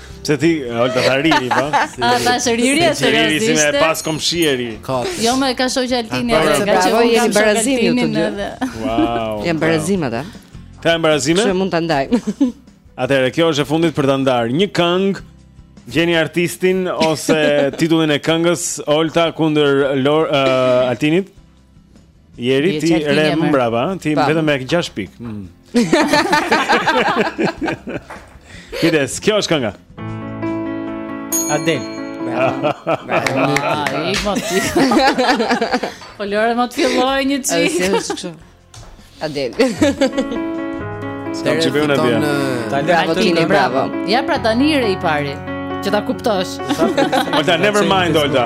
Speaker 20: Pse
Speaker 3: ti
Speaker 20: Olta tha Riri po?
Speaker 4: A ta riri
Speaker 20: atë riri si me pas komshieri.
Speaker 4: Jo më ka shoqe Altini,
Speaker 20: ah,
Speaker 4: ka që
Speaker 2: jeni barazim ju të dy.
Speaker 20: Wow.
Speaker 2: Janë barazim ata.
Speaker 20: Ka barazime?
Speaker 2: Çfarë mund ta ndajë?
Speaker 20: Atëherë kjo është e fundit për ta ndarë. Një këngë gjeni artistin ose titullin e këngës Olta kundër Lor uh, Altinit. Jeri ti re më mbrapa, ti vetëm me 6 pikë. Mm. Kjo, kjo është kënga.
Speaker 3: Adel.
Speaker 4: Ai më ti. Po lëre mo të fillojë një çik.
Speaker 2: Ai sjell kështu. Adel.
Speaker 20: Ska më qëpjone të bja
Speaker 2: Ta lë atë të bravo
Speaker 4: Ja pra ta njëre i pari Që ta kuptosh
Speaker 20: Olta, never mind, Olta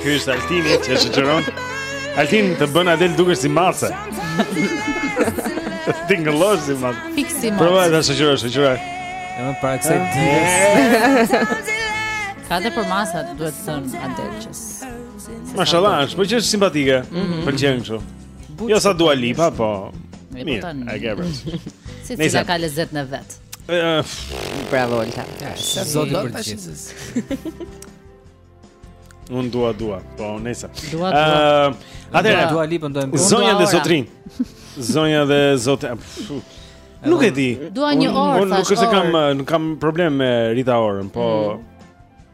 Speaker 1: Ky është Altini që është qëron Altin të bën Adel dukesh si masë Ti nga losh si masë
Speaker 4: Fik si
Speaker 1: masë Prova e të shëqyra, shëqyra
Speaker 3: E më para kësaj dijes
Speaker 4: Ka dhe për masat duhet të thënë Adel qës
Speaker 1: Mashallah, është po që është simpatike
Speaker 4: mhm.
Speaker 1: Për qenë kështu Jo sa dua lipa, po Mirë, e gebërës
Speaker 4: Secila ka lezetin e vet
Speaker 2: Bravo Olta.
Speaker 3: Zoti për gjithë.
Speaker 1: Unë dua dua, po nesa.
Speaker 4: Dua dua.
Speaker 1: Ehm, atëherë
Speaker 3: dua lipën do
Speaker 1: të
Speaker 4: Zonja
Speaker 1: dhe zotërinj. Zonja dhe zot. Nuk e di.
Speaker 4: Dua një orë.
Speaker 1: Unë nuk e kam, nuk kam problem me Rita Orën, po
Speaker 20: mm.